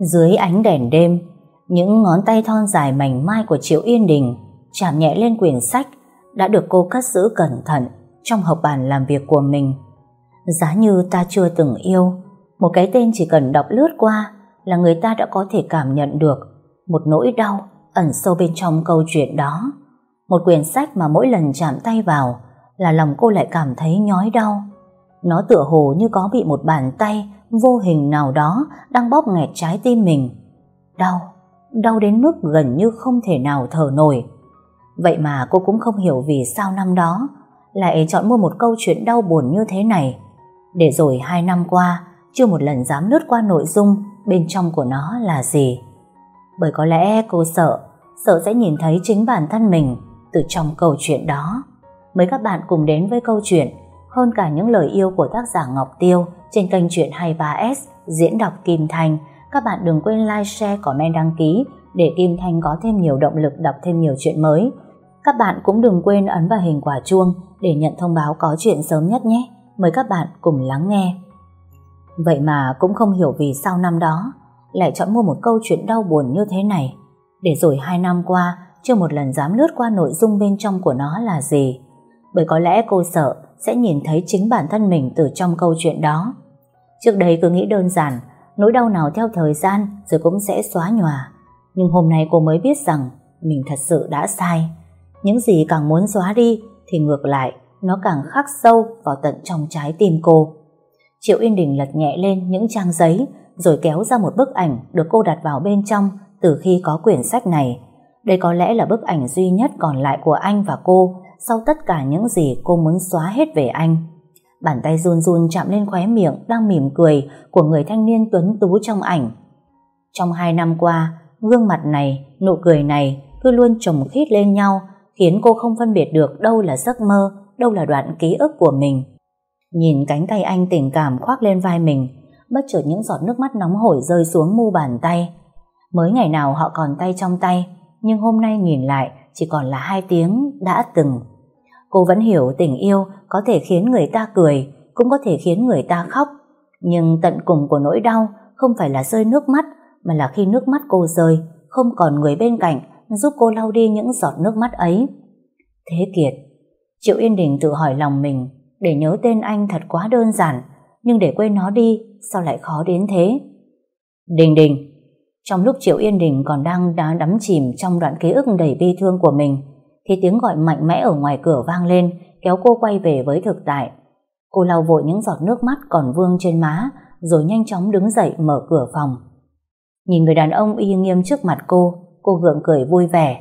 Dưới ánh đèn đêm, những ngón tay thon dài mảnh mai của Triệu Yên Đình chạm nhẹ lên quyển sách đã được cô cất giữ cẩn thận trong hộp bàn làm việc của mình. Giá như ta chưa từng yêu, một cái tên chỉ cần đọc lướt qua là người ta đã có thể cảm nhận được một nỗi đau ẩn sâu bên trong câu chuyện đó. Một quyển sách mà mỗi lần chạm tay vào là lòng cô lại cảm thấy nhói đau. Nó tựa hồ như có bị một bàn tay vô hình nào đó đang bóp nghẹt trái tim mình. Đau, đau đến mức gần như không thể nào thở nổi. Vậy mà cô cũng không hiểu vì sao năm đó lại chọn mua một câu chuyện đau buồn như thế này. Để rồi hai năm qua, chưa một lần dám lướt qua nội dung bên trong của nó là gì. Bởi có lẽ cô sợ, sợ sẽ nhìn thấy chính bản thân mình từ trong câu chuyện đó. Mời các bạn cùng đến với câu chuyện hơn cả những lời yêu của tác giả Ngọc Tiêu trên kênh Chuyện 23S diễn đọc Kim thành Các bạn đừng quên like, share, comment, đăng ký để Kim Thanh có thêm nhiều động lực đọc thêm nhiều chuyện mới. Các bạn cũng đừng quên ấn vào hình quả chuông để nhận thông báo có chuyện sớm nhất nhé. Mời các bạn cùng lắng nghe. Vậy mà cũng không hiểu vì sao năm đó lại chọn mua một câu chuyện đau buồn như thế này. Để rồi hai năm qua chưa một lần dám lướt qua nội dung bên trong của nó là gì. Bởi có lẽ cô sợ sẽ nhìn thấy chính bản thân mình từ trong câu chuyện đó. Trước đây cứ nghĩ đơn giản, nỗi đau nào theo thời gian rồi cũng sẽ xóa nhòa. Nhưng hôm nay cô mới biết rằng mình thật sự đã sai. Những gì càng muốn xóa đi thì ngược lại nó càng khắc sâu vào tận trong trái tim cô. Triệu Yên Đình lật nhẹ lên những trang giấy rồi kéo ra một bức ảnh được cô đặt vào bên trong từ khi có quyển sách này. Đây có lẽ là bức ảnh duy nhất còn lại của anh và cô sau tất cả những gì cô muốn xóa hết về anh. Bàn tay run run chạm lên khóe miệng đang mỉm cười của người thanh niên tuấn tú trong ảnh. Trong hai năm qua, gương mặt này, nụ cười này cứ luôn chồng khít lên nhau khiến cô không phân biệt được đâu là giấc mơ, đâu là đoạn ký ức của mình. Nhìn cánh tay anh tình cảm khoác lên vai mình, bất chợt những giọt nước mắt nóng hổi rơi xuống mu bàn tay. Mới ngày nào họ còn tay trong tay, nhưng hôm nay nhìn lại chỉ còn là hai tiếng đã từng. Cô vẫn hiểu tình yêu có thể khiến người ta cười, cũng có thể khiến người ta khóc. Nhưng tận cùng của nỗi đau không phải là rơi nước mắt, mà là khi nước mắt cô rơi, không còn người bên cạnh giúp cô lau đi những giọt nước mắt ấy. Thế Kiệt, Triệu Yên Đình tự hỏi lòng mình, để nhớ tên anh thật quá đơn giản, nhưng để quên nó đi, sao lại khó đến thế? Đình Đình, trong lúc Triệu Yên Đình còn đang đắm chìm trong đoạn ký ức đầy bi thương của mình, thì tiếng gọi mạnh mẽ ở ngoài cửa vang lên, kéo cô quay về với thực tại. Cô lau vội những giọt nước mắt còn vương trên má, rồi nhanh chóng đứng dậy mở cửa phòng. Nhìn người đàn ông y nghiêm trước mặt cô, cô gượng cười vui vẻ.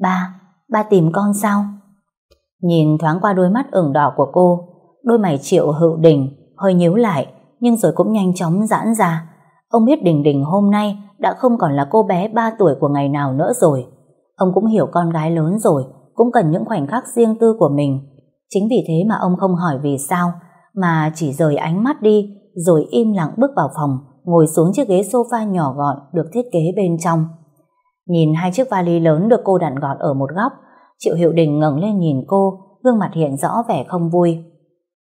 Ba, ba tìm con sao? Nhìn thoáng qua đôi mắt ửng đỏ của cô, đôi mày triệu hữu đình hơi nhíu lại, nhưng rồi cũng nhanh chóng giãn ra. Ông biết Đình Đình hôm nay đã không còn là cô bé 3 tuổi của ngày nào nữa rồi. Ông cũng hiểu con gái lớn rồi, cũng cần những khoảnh khắc riêng tư của mình. Chính vì thế mà ông không hỏi vì sao, mà chỉ rời ánh mắt đi, rồi im lặng bước vào phòng, ngồi xuống chiếc ghế sofa nhỏ gọn được thiết kế bên trong. Nhìn hai chiếc vali lớn được cô đặt gọn ở một góc, Triệu Hiệu Đình ngẩng lên nhìn cô, gương mặt hiện rõ vẻ không vui.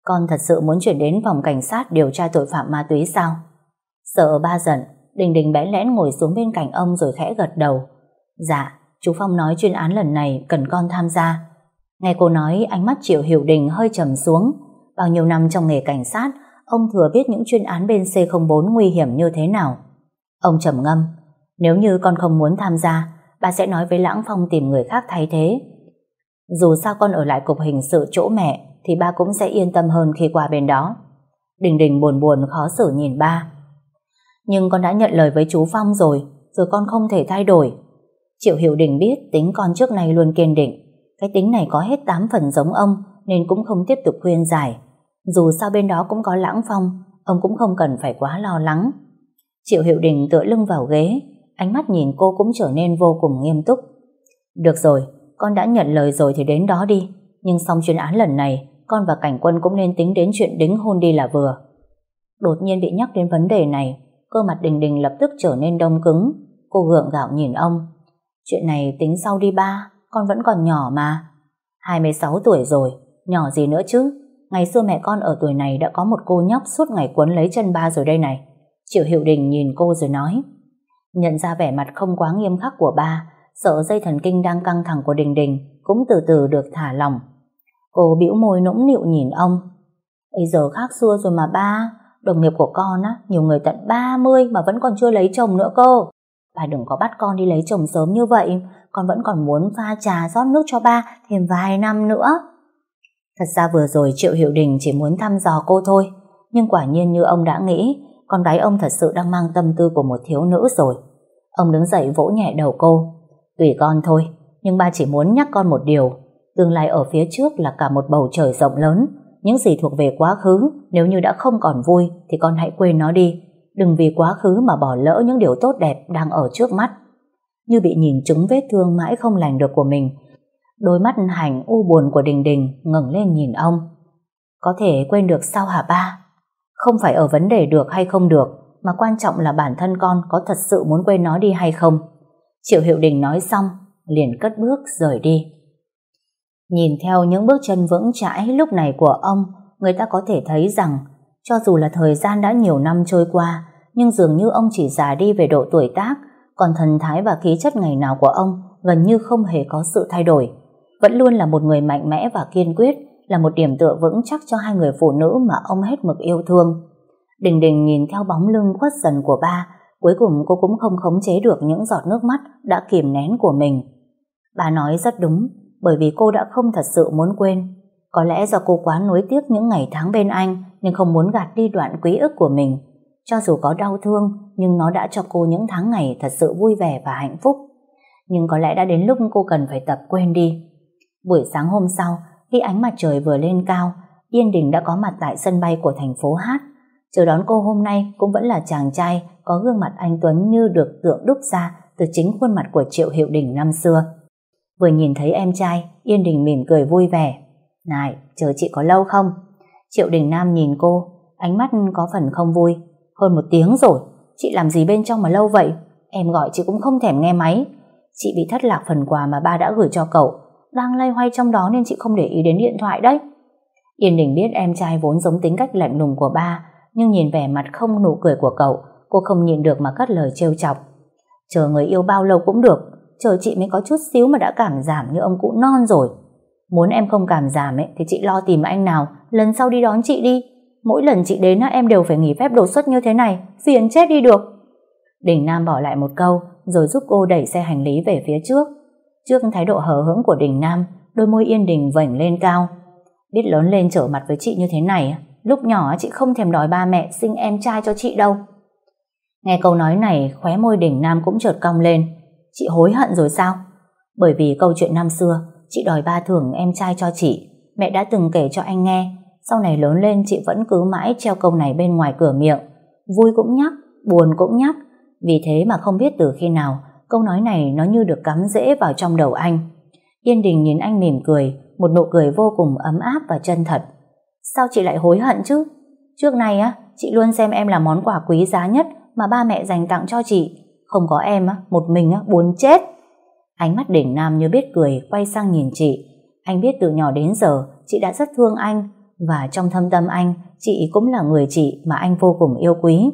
Con thật sự muốn chuyển đến phòng cảnh sát điều tra tội phạm ma túy sao? Sợ ba giận, Đình Đình bẽ lẽn ngồi xuống bên cạnh ông rồi khẽ gật đầu. Dạ, chú Phong nói chuyên án lần này cần con tham gia. Nghe cô nói ánh mắt Triệu Hiểu Đình hơi trầm xuống. Bao nhiêu năm trong nghề cảnh sát, ông thừa biết những chuyên án bên C04 nguy hiểm như thế nào. Ông trầm ngâm, nếu như con không muốn tham gia, bà sẽ nói với Lãng Phong tìm người khác thay thế. Dù sao con ở lại cục hình sự chỗ mẹ thì ba cũng sẽ yên tâm hơn khi qua bên đó. Đình Đình buồn buồn khó xử nhìn ba. Nhưng con đã nhận lời với chú Phong rồi, rồi con không thể thay đổi. Triệu Hiểu Đình biết tính con trước này luôn kiên định. Cái tính này có hết 8 phần giống ông nên cũng không tiếp tục khuyên giải. Dù sao bên đó cũng có lãng phong, ông cũng không cần phải quá lo lắng. Triệu Hiệu Đình tựa lưng vào ghế, ánh mắt nhìn cô cũng trở nên vô cùng nghiêm túc. Được rồi, con đã nhận lời rồi thì đến đó đi. Nhưng xong chuyên án lần này, con và cảnh quân cũng nên tính đến chuyện đính hôn đi là vừa. Đột nhiên bị nhắc đến vấn đề này, cơ mặt Đình Đình lập tức trở nên đông cứng. Cô gượng gạo nhìn ông. Chuyện này tính sau đi ba, con vẫn còn nhỏ mà. 26 tuổi rồi, nhỏ gì nữa chứ. Ngày xưa mẹ con ở tuổi này đã có một cô nhóc suốt ngày quấn lấy chân ba rồi đây này. Triệu Hiệu Đình nhìn cô rồi nói. Nhận ra vẻ mặt không quá nghiêm khắc của ba, sợ dây thần kinh đang căng thẳng của Đình Đình cũng từ từ được thả lỏng. Cô bĩu môi nũng nịu nhìn ông. Bây giờ khác xưa rồi mà ba, đồng nghiệp của con á, nhiều người tận 30 mà vẫn còn chưa lấy chồng nữa cơ. Bà đừng có bắt con đi lấy chồng sớm như vậy, con vẫn còn muốn pha trà rót nước cho ba thêm vài năm nữa. Thật ra vừa rồi Triệu Hiệu Đình chỉ muốn thăm dò cô thôi, nhưng quả nhiên như ông đã nghĩ, con gái ông thật sự đang mang tâm tư của một thiếu nữ rồi. Ông đứng dậy vỗ nhẹ đầu cô. Tùy con thôi, nhưng ba chỉ muốn nhắc con một điều. Tương lai ở phía trước là cả một bầu trời rộng lớn. Những gì thuộc về quá khứ, nếu như đã không còn vui, thì con hãy quên nó đi. Đừng vì quá khứ mà bỏ lỡ những điều tốt đẹp đang ở trước mắt. Như bị nhìn trúng vết thương mãi không lành được của mình. Đôi mắt hành u buồn của Đình Đình ngẩng lên nhìn ông. Có thể quên được sao hả ba? Không phải ở vấn đề được hay không được, mà quan trọng là bản thân con có thật sự muốn quên nó đi hay không. Triệu Hiệu Đình nói xong, liền cất bước rời đi. Nhìn theo những bước chân vững chãi lúc này của ông, người ta có thể thấy rằng cho dù là thời gian đã nhiều năm trôi qua, nhưng dường như ông chỉ già đi về độ tuổi tác, còn thần thái và khí chất ngày nào của ông gần như không hề có sự thay đổi. Vẫn luôn là một người mạnh mẽ và kiên quyết, là một điểm tựa vững chắc cho hai người phụ nữ mà ông hết mực yêu thương. Đình Đình nhìn theo bóng lưng khuất dần của ba, cuối cùng cô cũng không khống chế được những giọt nước mắt đã kìm nén của mình. Bà nói rất đúng, bởi vì cô đã không thật sự muốn quên. Có lẽ do cô quá nuối tiếc những ngày tháng bên anh, nên không muốn gạt đi đoạn quý ức của mình. Cho dù có đau thương, nhưng nó đã cho cô những tháng ngày thật sự vui vẻ và hạnh phúc. Nhưng có lẽ đã đến lúc cô cần phải tập quên đi. Buổi sáng hôm sau, khi ánh mặt trời vừa lên cao, Yên Đình đã có mặt tại sân bay của thành phố Hát. Chờ đón cô hôm nay cũng vẫn là chàng trai có gương mặt anh Tuấn như được tượng đúc ra từ chính khuôn mặt của Triệu Hiệu Đình năm xưa. Vừa nhìn thấy em trai, Yên Đình mỉm cười vui vẻ. Này, chờ chị có lâu không? Triệu Đình Nam nhìn cô, ánh mắt có phần không vui. Hơn một tiếng rồi, chị làm gì bên trong mà lâu vậy? Em gọi chị cũng không thèm nghe máy. Chị bị thất lạc phần quà mà ba đã gửi cho cậu. Đang lay hoay trong đó nên chị không để ý đến điện thoại đấy. Yên Đình biết em trai vốn giống tính cách lạnh lùng của ba, nhưng nhìn vẻ mặt không nụ cười của cậu, cô không nhịn được mà cất lời trêu chọc. Chờ người yêu bao lâu cũng được, chờ chị mới có chút xíu mà đã cảm giảm như ông cụ non rồi. Muốn em không cảm giảm ấy, thì chị lo tìm anh nào, lần sau đi đón chị đi. Mỗi lần chị đến em đều phải nghỉ phép đột xuất như thế này, phiền chết đi được. Đình Nam bỏ lại một câu, rồi giúp cô đẩy xe hành lý về phía trước. Trước thái độ hờ hững của Đình Nam, đôi môi yên đình vảnh lên cao. Biết lớn lên trở mặt với chị như thế này, lúc nhỏ chị không thèm đòi ba mẹ sinh em trai cho chị đâu. Nghe câu nói này, khóe môi Đình Nam cũng chợt cong lên. Chị hối hận rồi sao? Bởi vì câu chuyện năm xưa, chị đòi ba thưởng em trai cho chị. Mẹ đã từng kể cho anh nghe, sau này lớn lên chị vẫn cứ mãi treo câu này bên ngoài cửa miệng. Vui cũng nhắc, buồn cũng nhắc. Vì thế mà không biết từ khi nào, câu nói này nó như được cắm rễ vào trong đầu anh. Yên Đình nhìn anh mỉm cười, một nụ cười vô cùng ấm áp và chân thật. Sao chị lại hối hận chứ? Trước này á, chị luôn xem em là món quà quý giá nhất mà ba mẹ dành tặng cho chị. Không có em á, một mình á, buồn chết. Ánh mắt đỉnh nam như biết cười, quay sang nhìn chị. Anh biết từ nhỏ đến giờ, chị đã rất thương anh, và trong thâm tâm anh, chị cũng là người chị mà anh vô cùng yêu quý.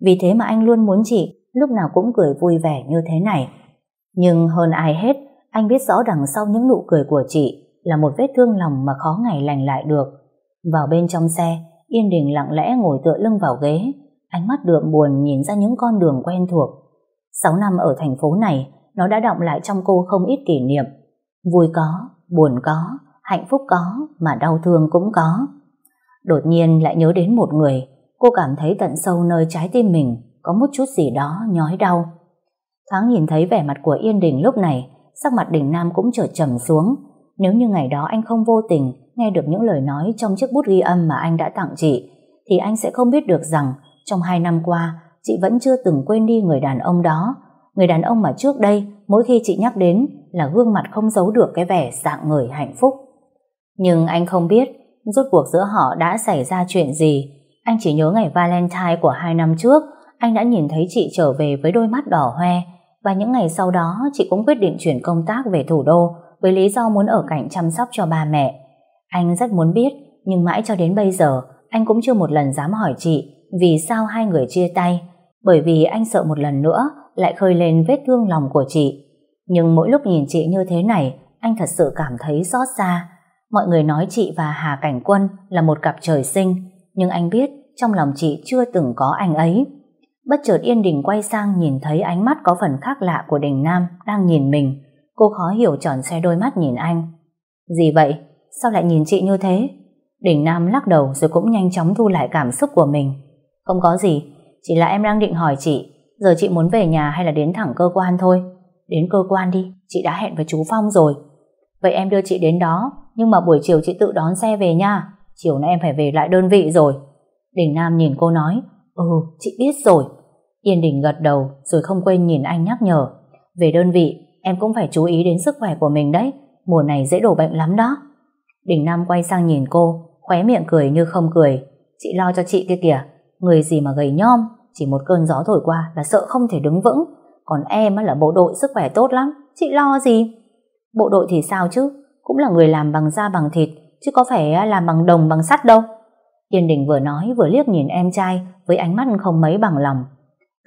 Vì thế mà anh luôn muốn chị lúc nào cũng cười vui vẻ như thế này. Nhưng hơn ai hết, anh biết rõ đằng sau những nụ cười của chị là một vết thương lòng mà khó ngày lành lại được. Vào bên trong xe, Yên Đình lặng lẽ ngồi tựa lưng vào ghế, ánh mắt đượm buồn nhìn ra những con đường quen thuộc. Sáu năm ở thành phố này, nó đã động lại trong cô không ít kỷ niệm. Vui có, buồn có, hạnh phúc có, mà đau thương cũng có. Đột nhiên lại nhớ đến một người, cô cảm thấy tận sâu nơi trái tim mình có một chút gì đó nhói đau. Thoáng nhìn thấy vẻ mặt của Yên Đình lúc này, sắc mặt Đình Nam cũng trở trầm xuống. Nếu như ngày đó anh không vô tình nghe được những lời nói trong chiếc bút ghi âm mà anh đã tặng chị, thì anh sẽ không biết được rằng trong hai năm qua, chị vẫn chưa từng quên đi người đàn ông đó. Người đàn ông mà trước đây, mỗi khi chị nhắc đến là gương mặt không giấu được cái vẻ dạng người hạnh phúc. Nhưng anh không biết, rốt cuộc giữa họ đã xảy ra chuyện gì. Anh chỉ nhớ ngày Valentine của hai năm trước, anh đã nhìn thấy chị trở về với đôi mắt đỏ hoe, và những ngày sau đó chị cũng quyết định chuyển công tác về thủ đô với lý do muốn ở cạnh chăm sóc cho ba mẹ. Anh rất muốn biết, nhưng mãi cho đến bây giờ, anh cũng chưa một lần dám hỏi chị vì sao hai người chia tay. Bởi vì anh sợ một lần nữa lại khơi lên vết thương lòng của chị. Nhưng mỗi lúc nhìn chị như thế này, anh thật sự cảm thấy xót xa. Mọi người nói chị và Hà Cảnh Quân là một cặp trời sinh, nhưng anh biết trong lòng chị chưa từng có anh ấy. Bất chợt Yên Đình quay sang nhìn thấy ánh mắt có phần khác lạ của Đình Nam đang nhìn mình. Cô khó hiểu tròn xe đôi mắt nhìn anh. Gì vậy? Sao lại nhìn chị như thế? Đình Nam lắc đầu rồi cũng nhanh chóng thu lại cảm xúc của mình. Không có gì, chỉ là em đang định hỏi chị, giờ chị muốn về nhà hay là đến thẳng cơ quan thôi? Đến cơ quan đi, chị đã hẹn với chú Phong rồi. Vậy em đưa chị đến đó, nhưng mà buổi chiều chị tự đón xe về nha. Chiều nay em phải về lại đơn vị rồi. Đình Nam nhìn cô nói, ừ, chị biết rồi. Yên Đình gật đầu rồi không quên nhìn anh nhắc nhở. Về đơn vị, em cũng phải chú ý đến sức khỏe của mình đấy. Mùa này dễ đổ bệnh lắm đó. Đình Nam quay sang nhìn cô, khóe miệng cười như không cười. Chị lo cho chị kia kìa, người gì mà gầy nhom, chỉ một cơn gió thổi qua là sợ không thể đứng vững. Còn em là bộ đội sức khỏe tốt lắm, chị lo gì? Bộ đội thì sao chứ, cũng là người làm bằng da bằng thịt, chứ có phải làm bằng đồng bằng sắt đâu. Yên Đình vừa nói vừa liếc nhìn em trai với ánh mắt không mấy bằng lòng.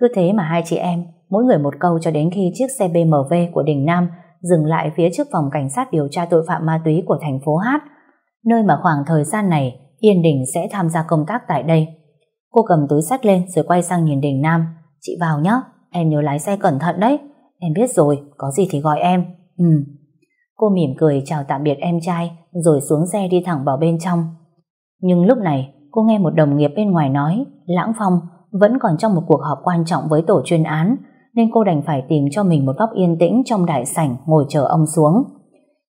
Cứ thế mà hai chị em, mỗi người một câu cho đến khi chiếc xe BMW của Đình Nam dừng lại phía trước phòng cảnh sát điều tra tội phạm ma túy của thành phố Hát, nơi mà khoảng thời gian này Yên Đình sẽ tham gia công tác tại đây. Cô cầm túi sách lên rồi quay sang nhìn Đình Nam. Chị vào nhé, em nhớ lái xe cẩn thận đấy. Em biết rồi, có gì thì gọi em. Ừ. Cô mỉm cười chào tạm biệt em trai rồi xuống xe đi thẳng vào bên trong. Nhưng lúc này cô nghe một đồng nghiệp bên ngoài nói Lãng Phong vẫn còn trong một cuộc họp quan trọng với tổ chuyên án nên cô đành phải tìm cho mình một góc yên tĩnh trong đại sảnh ngồi chờ ông xuống.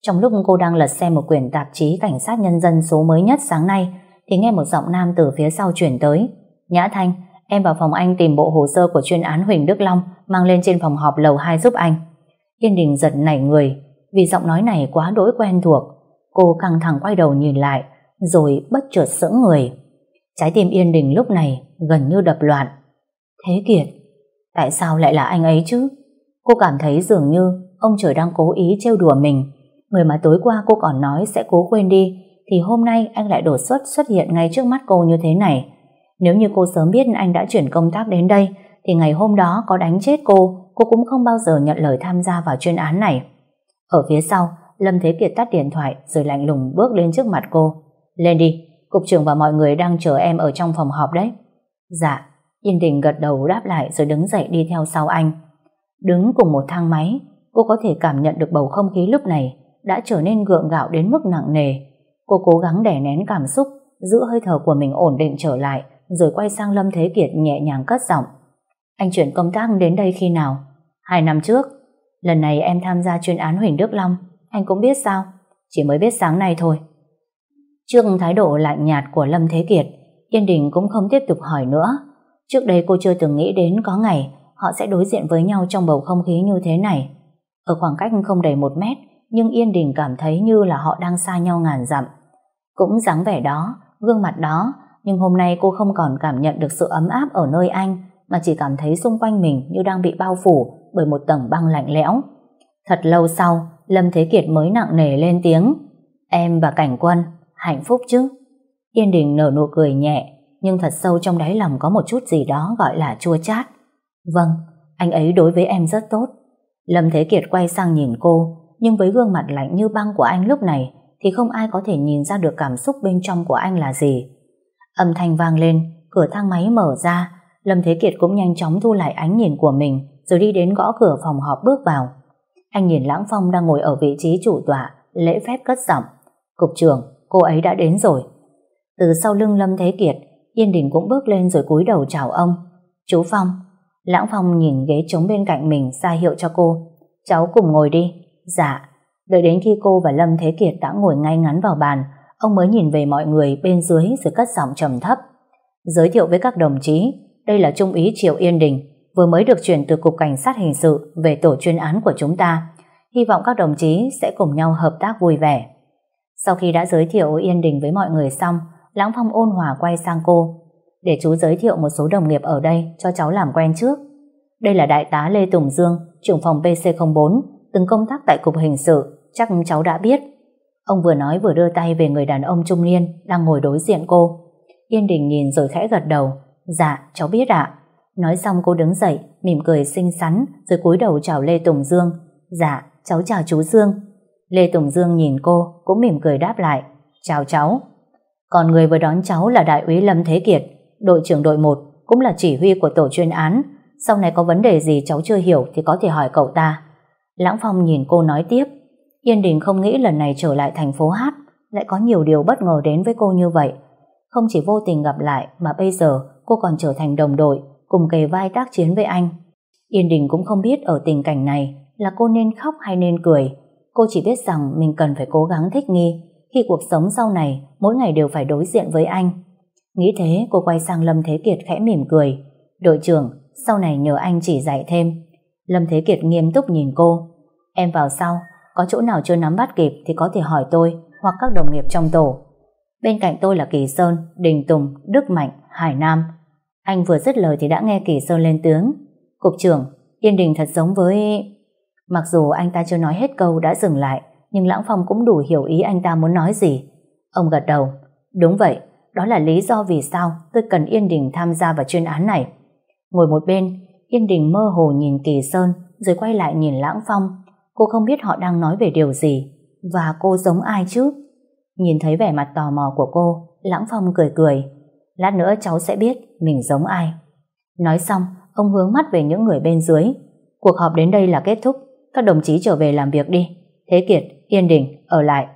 Trong lúc cô đang lật xem một quyển tạp chí cảnh sát nhân dân số mới nhất sáng nay thì nghe một giọng nam từ phía sau chuyển tới. Nhã Thanh, em vào phòng anh tìm bộ hồ sơ của chuyên án Huỳnh Đức Long mang lên trên phòng họp lầu 2 giúp anh. Yên Đình giật nảy người vì giọng nói này quá đỗi quen thuộc. Cô căng thẳng quay đầu nhìn lại rồi bất chợt sững người. Trái tim Yên Đình lúc này gần như đập loạn. Thế Kiệt, tại sao lại là anh ấy chứ? Cô cảm thấy dường như ông trời đang cố ý trêu đùa mình. Người mà tối qua cô còn nói sẽ cố quên đi, thì hôm nay anh lại đột xuất xuất hiện ngay trước mắt cô như thế này. Nếu như cô sớm biết anh đã chuyển công tác đến đây, thì ngày hôm đó có đánh chết cô, cô cũng không bao giờ nhận lời tham gia vào chuyên án này. Ở phía sau, Lâm Thế Kiệt tắt điện thoại rồi lạnh lùng bước lên trước mặt cô. Lên đi, cục trưởng và mọi người đang chờ em ở trong phòng họp đấy. Dạ, Yên Đình gật đầu đáp lại rồi đứng dậy đi theo sau anh. Đứng cùng một thang máy, cô có thể cảm nhận được bầu không khí lúc này đã trở nên gượng gạo đến mức nặng nề. Cô cố gắng đè nén cảm xúc, giữ hơi thở của mình ổn định trở lại, rồi quay sang Lâm Thế Kiệt nhẹ nhàng cất giọng. Anh chuyển công tác đến đây khi nào? Hai năm trước. Lần này em tham gia chuyên án Huỳnh Đức Long, anh cũng biết sao? Chỉ mới biết sáng nay thôi. Trước thái độ lạnh nhạt của Lâm Thế Kiệt, Yên Đình cũng không tiếp tục hỏi nữa. Trước đây cô chưa từng nghĩ đến có ngày họ sẽ đối diện với nhau trong bầu không khí như thế này. Ở khoảng cách không đầy một mét, nhưng Yên Đình cảm thấy như là họ đang xa nhau ngàn dặm. Cũng dáng vẻ đó, gương mặt đó, nhưng hôm nay cô không còn cảm nhận được sự ấm áp ở nơi anh, mà chỉ cảm thấy xung quanh mình như đang bị bao phủ bởi một tầng băng lạnh lẽo. Thật lâu sau, Lâm Thế Kiệt mới nặng nề lên tiếng. Em và Cảnh Quân, hạnh phúc chứ? Yên Đình nở nụ cười nhẹ, nhưng thật sâu trong đáy lòng có một chút gì đó gọi là chua chát. Vâng, anh ấy đối với em rất tốt. Lâm Thế Kiệt quay sang nhìn cô, nhưng với gương mặt lạnh như băng của anh lúc này thì không ai có thể nhìn ra được cảm xúc bên trong của anh là gì. Âm thanh vang lên, cửa thang máy mở ra, Lâm Thế Kiệt cũng nhanh chóng thu lại ánh nhìn của mình rồi đi đến gõ cửa phòng họp bước vào. Anh nhìn Lãng Phong đang ngồi ở vị trí chủ tọa, lễ phép cất giọng. Cục trưởng, cô ấy đã đến rồi. Từ sau lưng Lâm Thế Kiệt, Yên Đình cũng bước lên rồi cúi đầu chào ông. Chú Phong. Lãng Phong nhìn ghế trống bên cạnh mình ra hiệu cho cô. Cháu cùng ngồi đi. Dạ. Đợi đến khi cô và Lâm Thế Kiệt đã ngồi ngay ngắn vào bàn, ông mới nhìn về mọi người bên dưới rồi cất giọng trầm thấp. Giới thiệu với các đồng chí, đây là Trung úy Triệu Yên Đình, vừa mới được chuyển từ Cục Cảnh sát Hình sự về tổ chuyên án của chúng ta. Hy vọng các đồng chí sẽ cùng nhau hợp tác vui vẻ. Sau khi đã giới thiệu Yên Đình với mọi người xong, Lãng Phong ôn hòa quay sang cô. Để chú giới thiệu một số đồng nghiệp ở đây cho cháu làm quen trước. Đây là Đại tá Lê Tùng Dương, trưởng phòng PC04, từng công tác tại Cục Hình sự, chắc cháu đã biết. Ông vừa nói vừa đưa tay về người đàn ông trung niên đang ngồi đối diện cô. Yên Đình nhìn rồi khẽ gật đầu. Dạ, cháu biết ạ. Nói xong cô đứng dậy, mỉm cười xinh xắn, rồi cúi đầu chào Lê Tùng Dương. Dạ, cháu chào chú Dương. Lê Tùng Dương nhìn cô, cũng mỉm cười đáp lại. Chào cháu. Còn người vừa đón cháu là Đại úy Lâm Thế Kiệt, đội trưởng đội 1, cũng là chỉ huy của tổ chuyên án. Sau này có vấn đề gì cháu chưa hiểu thì có thể hỏi cậu ta. Lãng Phong nhìn cô nói tiếp. Yên Đình không nghĩ lần này trở lại thành phố Hát lại có nhiều điều bất ngờ đến với cô như vậy. Không chỉ vô tình gặp lại mà bây giờ cô còn trở thành đồng đội cùng kề vai tác chiến với anh. Yên Đình cũng không biết ở tình cảnh này là cô nên khóc hay nên cười. Cô chỉ biết rằng mình cần phải cố gắng thích nghi khi cuộc sống sau này mỗi ngày đều phải đối diện với anh. Nghĩ thế cô quay sang Lâm Thế Kiệt khẽ mỉm cười. Đội trưởng, sau này nhờ anh chỉ dạy thêm. Lâm Thế Kiệt nghiêm túc nhìn cô. Em vào sau, có chỗ nào chưa nắm bắt kịp thì có thể hỏi tôi hoặc các đồng nghiệp trong tổ. Bên cạnh tôi là Kỳ Sơn, Đình Tùng, Đức Mạnh, Hải Nam. Anh vừa dứt lời thì đã nghe Kỳ Sơn lên tiếng Cục trưởng, Yên Đình thật giống với... Mặc dù anh ta chưa nói hết câu đã dừng lại, nhưng Lãng Phong cũng đủ hiểu ý anh ta muốn nói gì. Ông gật đầu. Đúng vậy, đó là lý do vì sao tôi cần Yên Đình tham gia vào chuyên án này. Ngồi một bên, Yên Đình mơ hồ nhìn Kỳ Sơn rồi quay lại nhìn Lãng Phong. Cô không biết họ đang nói về điều gì. Và cô giống ai chứ? Nhìn thấy vẻ mặt tò mò của cô, Lãng Phong cười cười. Lát nữa cháu sẽ biết mình giống ai. Nói xong, ông hướng mắt về những người bên dưới. Cuộc họp đến đây là kết thúc. Các đồng chí trở về làm việc đi. Thế Kiệt, Yên Đình, ở lại.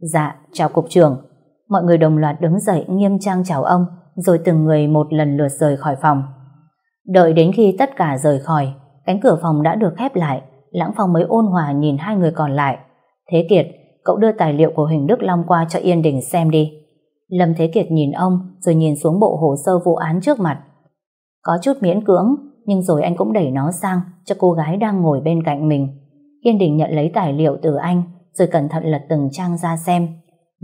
Dạ, chào cục trưởng. Mọi người đồng loạt đứng dậy nghiêm trang chào ông, rồi từng người một lần lượt rời khỏi phòng. Đợi đến khi tất cả rời khỏi, cánh cửa phòng đã được khép lại, Lãng Phong mới ôn hòa nhìn hai người còn lại. Thế Kiệt, cậu đưa tài liệu của Huỳnh Đức Long qua cho Yên Đình xem đi. Lâm Thế Kiệt nhìn ông, rồi nhìn xuống bộ hồ sơ vụ án trước mặt. Có chút miễn cưỡng, nhưng rồi anh cũng đẩy nó sang cho cô gái đang ngồi bên cạnh mình. Yên Đình nhận lấy tài liệu từ anh, rồi cẩn thận lật từng trang ra xem.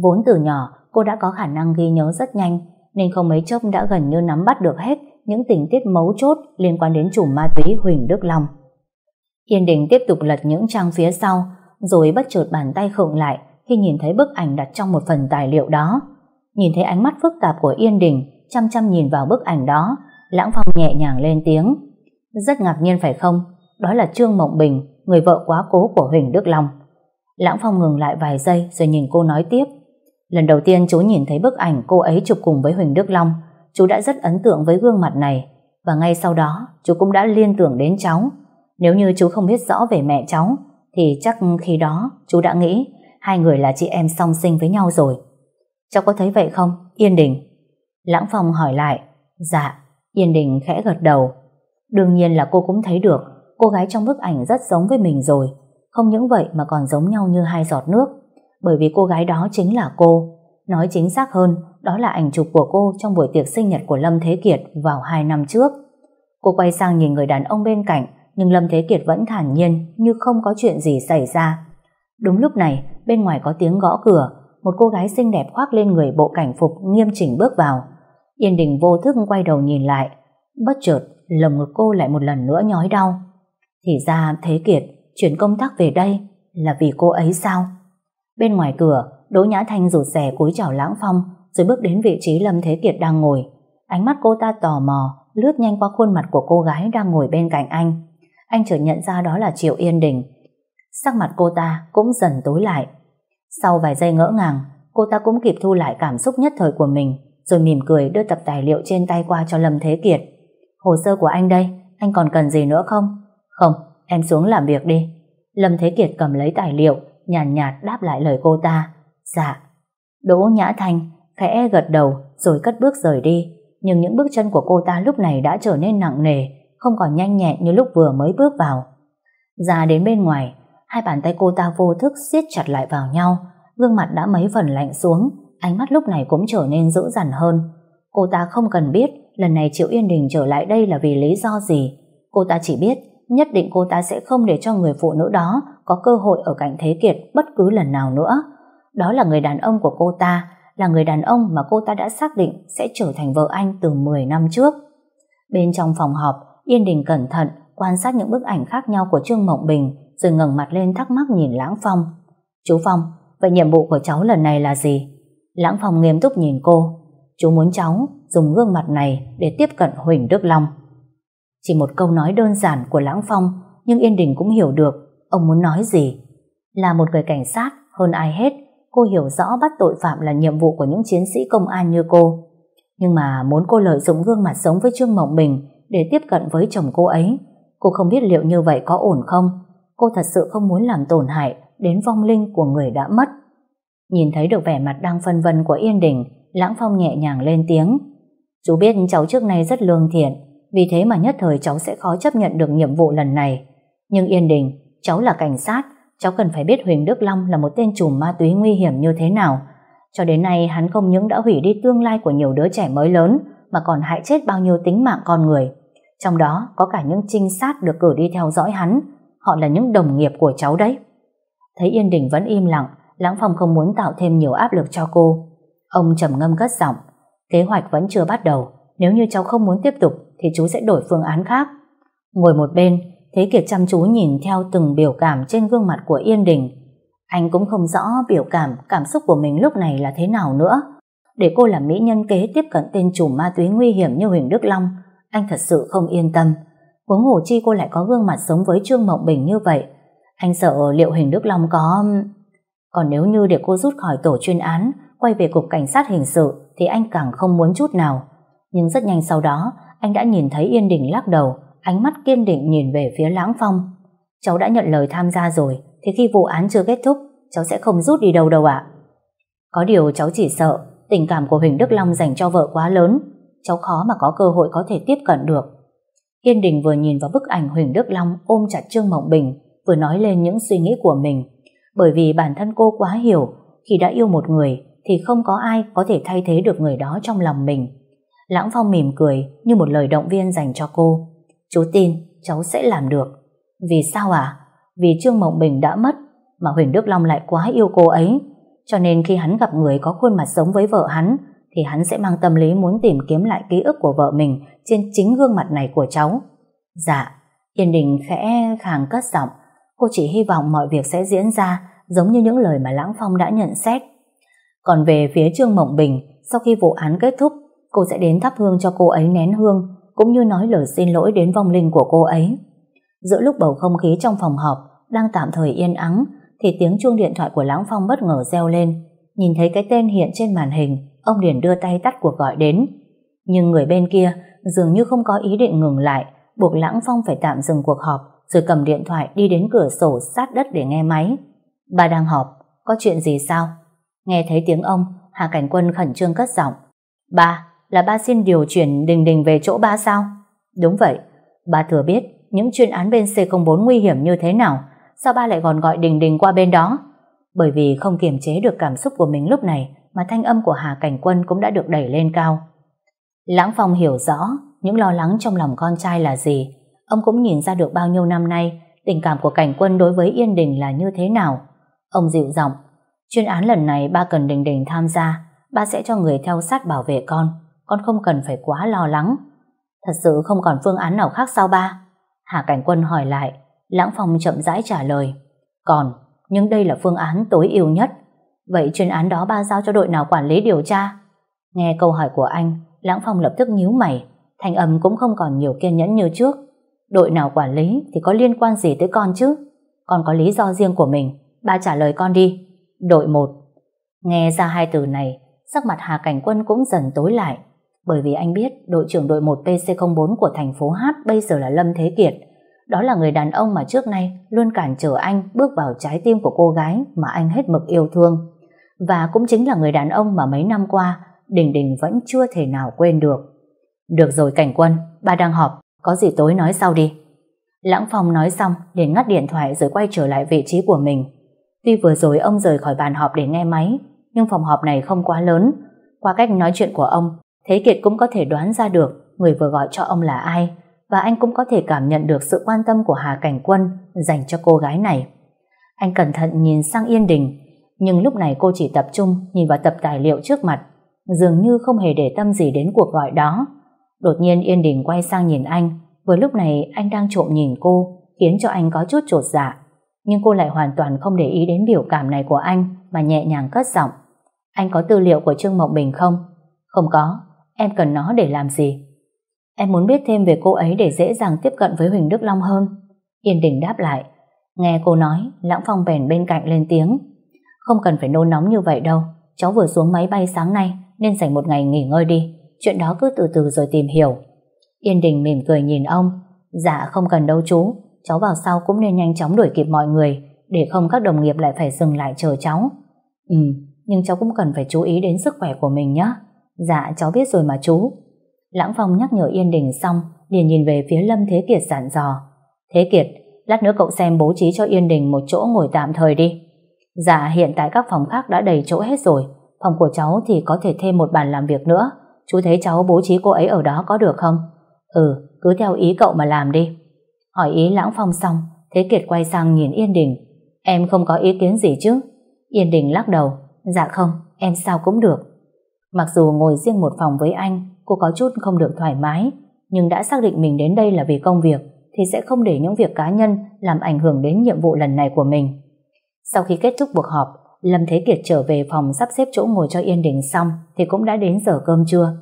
Vốn từ nhỏ, cô đã có khả năng ghi nhớ rất nhanh, nên không mấy chốc đã gần như nắm bắt được hết những tình tiết mấu chốt liên quan đến chủ ma túy Huỳnh Đức Long. Yên Đình tiếp tục lật những trang phía sau, rồi bất chợt bàn tay khựng lại khi nhìn thấy bức ảnh đặt trong một phần tài liệu đó. Nhìn thấy ánh mắt phức tạp của Yên Đình chăm chăm nhìn vào bức ảnh đó, Lãng Phong nhẹ nhàng lên tiếng. Rất ngạc nhiên phải không? Đó là Trương Mộng Bình, người vợ quá cố của Huỳnh Đức Long. Lãng Phong ngừng lại vài giây rồi nhìn cô nói tiếp. Lần đầu tiên chú nhìn thấy bức ảnh cô ấy chụp cùng với Huỳnh Đức Long, chú đã rất ấn tượng với gương mặt này. Và ngay sau đó, chú cũng đã liên tưởng đến cháu. Nếu như chú không biết rõ về mẹ cháu, thì chắc khi đó chú đã nghĩ hai người là chị em song sinh với nhau rồi. Cháu có thấy vậy không, Yên Đình? Lãng Phong hỏi lại. Dạ, Yên Đình khẽ gật đầu. Đương nhiên là cô cũng thấy được, cô gái trong bức ảnh rất giống với mình rồi. Không những vậy mà còn giống nhau như hai giọt nước. Bởi vì cô gái đó chính là cô. Nói chính xác hơn, đó là ảnh chụp của cô trong buổi tiệc sinh nhật của Lâm Thế Kiệt vào hai năm trước. Cô quay sang nhìn người đàn ông bên cạnh, nhưng Lâm Thế Kiệt vẫn thản nhiên như không có chuyện gì xảy ra. Đúng lúc này, bên ngoài có tiếng gõ cửa, một cô gái xinh đẹp khoác lên người bộ cảnh phục nghiêm chỉnh bước vào. Yên Đình vô thức quay đầu nhìn lại, bất chợt lồng ngực cô lại một lần nữa nhói đau. Thì ra Thế Kiệt chuyển công tác về đây là vì cô ấy sao? Bên ngoài cửa, Đỗ Nhã Thanh rụt rè cúi chào Lãng Phong rồi bước đến vị trí Lâm Thế Kiệt đang ngồi. Ánh mắt cô ta tò mò lướt nhanh qua khuôn mặt của cô gái đang ngồi bên cạnh anh anh chợt nhận ra đó là Triệu Yên Đình. Sắc mặt cô ta cũng dần tối lại. Sau vài giây ngỡ ngàng, cô ta cũng kịp thu lại cảm xúc nhất thời của mình, rồi mỉm cười đưa tập tài liệu trên tay qua cho Lâm Thế Kiệt. Hồ sơ của anh đây, anh còn cần gì nữa không? Không, em xuống làm việc đi. Lâm Thế Kiệt cầm lấy tài liệu, nhàn nhạt, nhạt đáp lại lời cô ta. Dạ. Đỗ Nhã Thanh khẽ gật đầu rồi cất bước rời đi. Nhưng những bước chân của cô ta lúc này đã trở nên nặng nề, không còn nhanh nhẹn như lúc vừa mới bước vào. Ra đến bên ngoài, hai bàn tay cô ta vô thức siết chặt lại vào nhau, gương mặt đã mấy phần lạnh xuống, ánh mắt lúc này cũng trở nên dữ dằn hơn. Cô ta không cần biết lần này Triệu Yên Đình trở lại đây là vì lý do gì. Cô ta chỉ biết nhất định cô ta sẽ không để cho người phụ nữ đó có cơ hội ở cạnh Thế Kiệt bất cứ lần nào nữa. Đó là người đàn ông của cô ta, là người đàn ông mà cô ta đã xác định sẽ trở thành vợ anh từ 10 năm trước. Bên trong phòng họp, Yên Đình cẩn thận quan sát những bức ảnh khác nhau của Trương Mộng Bình rồi ngẩng mặt lên thắc mắc nhìn Lãng Phong. Chú Phong, vậy nhiệm vụ của cháu lần này là gì? Lãng Phong nghiêm túc nhìn cô. Chú muốn cháu dùng gương mặt này để tiếp cận Huỳnh Đức Long. Chỉ một câu nói đơn giản của Lãng Phong nhưng Yên Đình cũng hiểu được ông muốn nói gì. Là một người cảnh sát hơn ai hết cô hiểu rõ bắt tội phạm là nhiệm vụ của những chiến sĩ công an như cô. Nhưng mà muốn cô lợi dụng gương mặt sống với Trương Mộng Bình để tiếp cận với chồng cô ấy, cô không biết liệu như vậy có ổn không. Cô thật sự không muốn làm tổn hại đến vong linh của người đã mất. Nhìn thấy được vẻ mặt đang phân vân của Yên Đình, Lãng Phong nhẹ nhàng lên tiếng. Chú biết cháu trước nay rất lương thiện, vì thế mà nhất thời cháu sẽ khó chấp nhận được nhiệm vụ lần này. Nhưng Yên Đình, cháu là cảnh sát, cháu cần phải biết Huỳnh Đức Long là một tên trùm ma túy nguy hiểm như thế nào. Cho đến nay hắn không những đã hủy đi tương lai của nhiều đứa trẻ mới lớn, mà còn hại chết bao nhiêu tính mạng con người. Trong đó có cả những trinh sát được cử đi theo dõi hắn, họ là những đồng nghiệp của cháu đấy. Thấy Yên Đình vẫn im lặng, Lãng Phong không muốn tạo thêm nhiều áp lực cho cô. Ông trầm ngâm cất giọng, kế hoạch vẫn chưa bắt đầu, nếu như cháu không muốn tiếp tục thì chú sẽ đổi phương án khác. Ngồi một bên, Thế Kiệt chăm chú nhìn theo từng biểu cảm trên gương mặt của Yên Đình. Anh cũng không rõ biểu cảm, cảm xúc của mình lúc này là thế nào nữa. Để cô làm mỹ nhân kế tiếp cận tên chủ ma túy nguy hiểm như Huỳnh Đức Long, anh thật sự không yên tâm. Huống hồ chi cô lại có gương mặt sống với Trương Mộng Bình như vậy. Anh sợ liệu hình Đức Long có... Còn nếu như để cô rút khỏi tổ chuyên án, quay về cục cảnh sát hình sự, thì anh càng không muốn chút nào. Nhưng rất nhanh sau đó, anh đã nhìn thấy Yên Đình lắc đầu, ánh mắt kiên định nhìn về phía Lãng Phong. Cháu đã nhận lời tham gia rồi, thì khi vụ án chưa kết thúc, cháu sẽ không rút đi đâu đâu ạ. Có điều cháu chỉ sợ, tình cảm của Huỳnh Đức Long dành cho vợ quá lớn, cháu khó mà có cơ hội có thể tiếp cận được. Yên Đình vừa nhìn vào bức ảnh Huỳnh Đức Long ôm chặt Trương Mộng Bình, vừa nói lên những suy nghĩ của mình. Bởi vì bản thân cô quá hiểu, khi đã yêu một người thì không có ai có thể thay thế được người đó trong lòng mình. Lãng Phong mỉm cười như một lời động viên dành cho cô. Chú tin cháu sẽ làm được. Vì sao à? Vì Trương Mộng Bình đã mất mà Huỳnh Đức Long lại quá yêu cô ấy. Cho nên khi hắn gặp người có khuôn mặt giống với vợ hắn thì hắn sẽ mang tâm lý muốn tìm kiếm lại ký ức của vợ mình trên chính gương mặt này của cháu. Dạ, Yên Đình khẽ khàng cất giọng. Cô chỉ hy vọng mọi việc sẽ diễn ra giống như những lời mà Lãng Phong đã nhận xét. Còn về phía Trương Mộng Bình, sau khi vụ án kết thúc, cô sẽ đến thắp hương cho cô ấy nén hương, cũng như nói lời xin lỗi đến vong linh của cô ấy. Giữa lúc bầu không khí trong phòng họp đang tạm thời yên ắng, thì tiếng chuông điện thoại của Lãng Phong bất ngờ reo lên. Nhìn thấy cái tên hiện trên màn hình, ông liền đưa tay tắt cuộc gọi đến. Nhưng người bên kia dường như không có ý định ngừng lại, buộc Lãng Phong phải tạm dừng cuộc họp, rồi cầm điện thoại đi đến cửa sổ sát đất để nghe máy. Bà đang họp, có chuyện gì sao? Nghe thấy tiếng ông, Hà Cảnh Quân khẩn trương cất giọng. Ba, là ba xin điều chuyển Đình Đình về chỗ ba sao? Đúng vậy, ba thừa biết những chuyên án bên C04 nguy hiểm như thế nào, sao ba lại còn gọi Đình Đình qua bên đó? Bởi vì không kiềm chế được cảm xúc của mình lúc này mà thanh âm của Hà Cảnh Quân cũng đã được đẩy lên cao. Lãng Phong hiểu rõ những lo lắng trong lòng con trai là gì. Ông cũng nhìn ra được bao nhiêu năm nay tình cảm của Cảnh Quân đối với Yên Đình là như thế nào. Ông dịu giọng, chuyên án lần này ba cần Đình Đình tham gia, ba sẽ cho người theo sát bảo vệ con, con không cần phải quá lo lắng. Thật sự không còn phương án nào khác sao ba? Hà Cảnh Quân hỏi lại, Lãng Phong chậm rãi trả lời, còn, nhưng đây là phương án tối ưu nhất. Vậy chuyên án đó ba giao cho đội nào quản lý điều tra? Nghe câu hỏi của anh, Lãng Phong lập tức nhíu mày, thanh âm cũng không còn nhiều kiên nhẫn như trước. Đội nào quản lý thì có liên quan gì tới con chứ? Con có lý do riêng của mình, ba trả lời con đi. Đội 1 Nghe ra hai từ này, sắc mặt Hà Cảnh Quân cũng dần tối lại, bởi vì anh biết đội trưởng đội 1 PC04 của thành phố H bây giờ là Lâm Thế Kiệt. Đó là người đàn ông mà trước nay luôn cản trở anh bước vào trái tim của cô gái mà anh hết mực yêu thương. Và cũng chính là người đàn ông mà mấy năm qua Đình Đình vẫn chưa thể nào quên được. Được rồi Cảnh Quân, ba đang họp, có gì tối nói sau đi. Lãng Phong nói xong liền ngắt điện thoại rồi quay trở lại vị trí của mình. Tuy vừa rồi ông rời khỏi bàn họp để nghe máy, nhưng phòng họp này không quá lớn. Qua cách nói chuyện của ông, Thế Kiệt cũng có thể đoán ra được người vừa gọi cho ông là ai và anh cũng có thể cảm nhận được sự quan tâm của Hà Cảnh Quân dành cho cô gái này. Anh cẩn thận nhìn sang Yên Đình, nhưng lúc này cô chỉ tập trung nhìn vào tập tài liệu trước mặt, dường như không hề để tâm gì đến cuộc gọi đó. Đột nhiên Yên Đình quay sang nhìn anh, vừa lúc này anh đang trộm nhìn cô, khiến cho anh có chút trột dạ. Nhưng cô lại hoàn toàn không để ý đến biểu cảm này của anh mà nhẹ nhàng cất giọng. Anh có tư liệu của Trương Mộng Bình không? Không có, em cần nó để làm gì? Em muốn biết thêm về cô ấy để dễ dàng tiếp cận với Huỳnh Đức Long hơn. Yên Đình đáp lại. Nghe cô nói, Lãng Phong bèn bên cạnh lên tiếng. Không cần phải nôn nóng như vậy đâu. Cháu vừa xuống máy bay sáng nay nên dành một ngày nghỉ ngơi đi. Chuyện đó cứ từ từ rồi tìm hiểu. Yên Đình mỉm cười nhìn ông. Dạ không cần đâu chú. Cháu vào sau cũng nên nhanh chóng đuổi kịp mọi người để không các đồng nghiệp lại phải dừng lại chờ cháu. Ừ, nhưng cháu cũng cần phải chú ý đến sức khỏe của mình nhé. Dạ cháu biết rồi mà chú. Lãng Phong nhắc nhở Yên Đình xong liền nhìn về phía Lâm Thế Kiệt dặn dò. Thế Kiệt, lát nữa cậu xem bố trí cho Yên Đình một chỗ ngồi tạm thời đi. Dạ hiện tại các phòng khác đã đầy chỗ hết rồi. Phòng của cháu thì có thể thêm một bàn làm việc nữa. Chú thấy cháu bố trí cô ấy ở đó có được không? Ừ, cứ theo ý cậu mà làm đi. Hỏi ý Lãng Phong xong, Thế Kiệt quay sang nhìn Yên Đình. Em không có ý kiến gì chứ? Yên Đình lắc đầu. Dạ không, em sao cũng được. Mặc dù ngồi riêng một phòng với anh, cô có chút không được thoải mái, nhưng đã xác định mình đến đây là vì công việc, thì sẽ không để những việc cá nhân làm ảnh hưởng đến nhiệm vụ lần này của mình. Sau khi kết thúc cuộc họp, Lâm Thế Kiệt trở về phòng sắp xếp chỗ ngồi cho Yên Đình xong thì cũng đã đến giờ cơm trưa.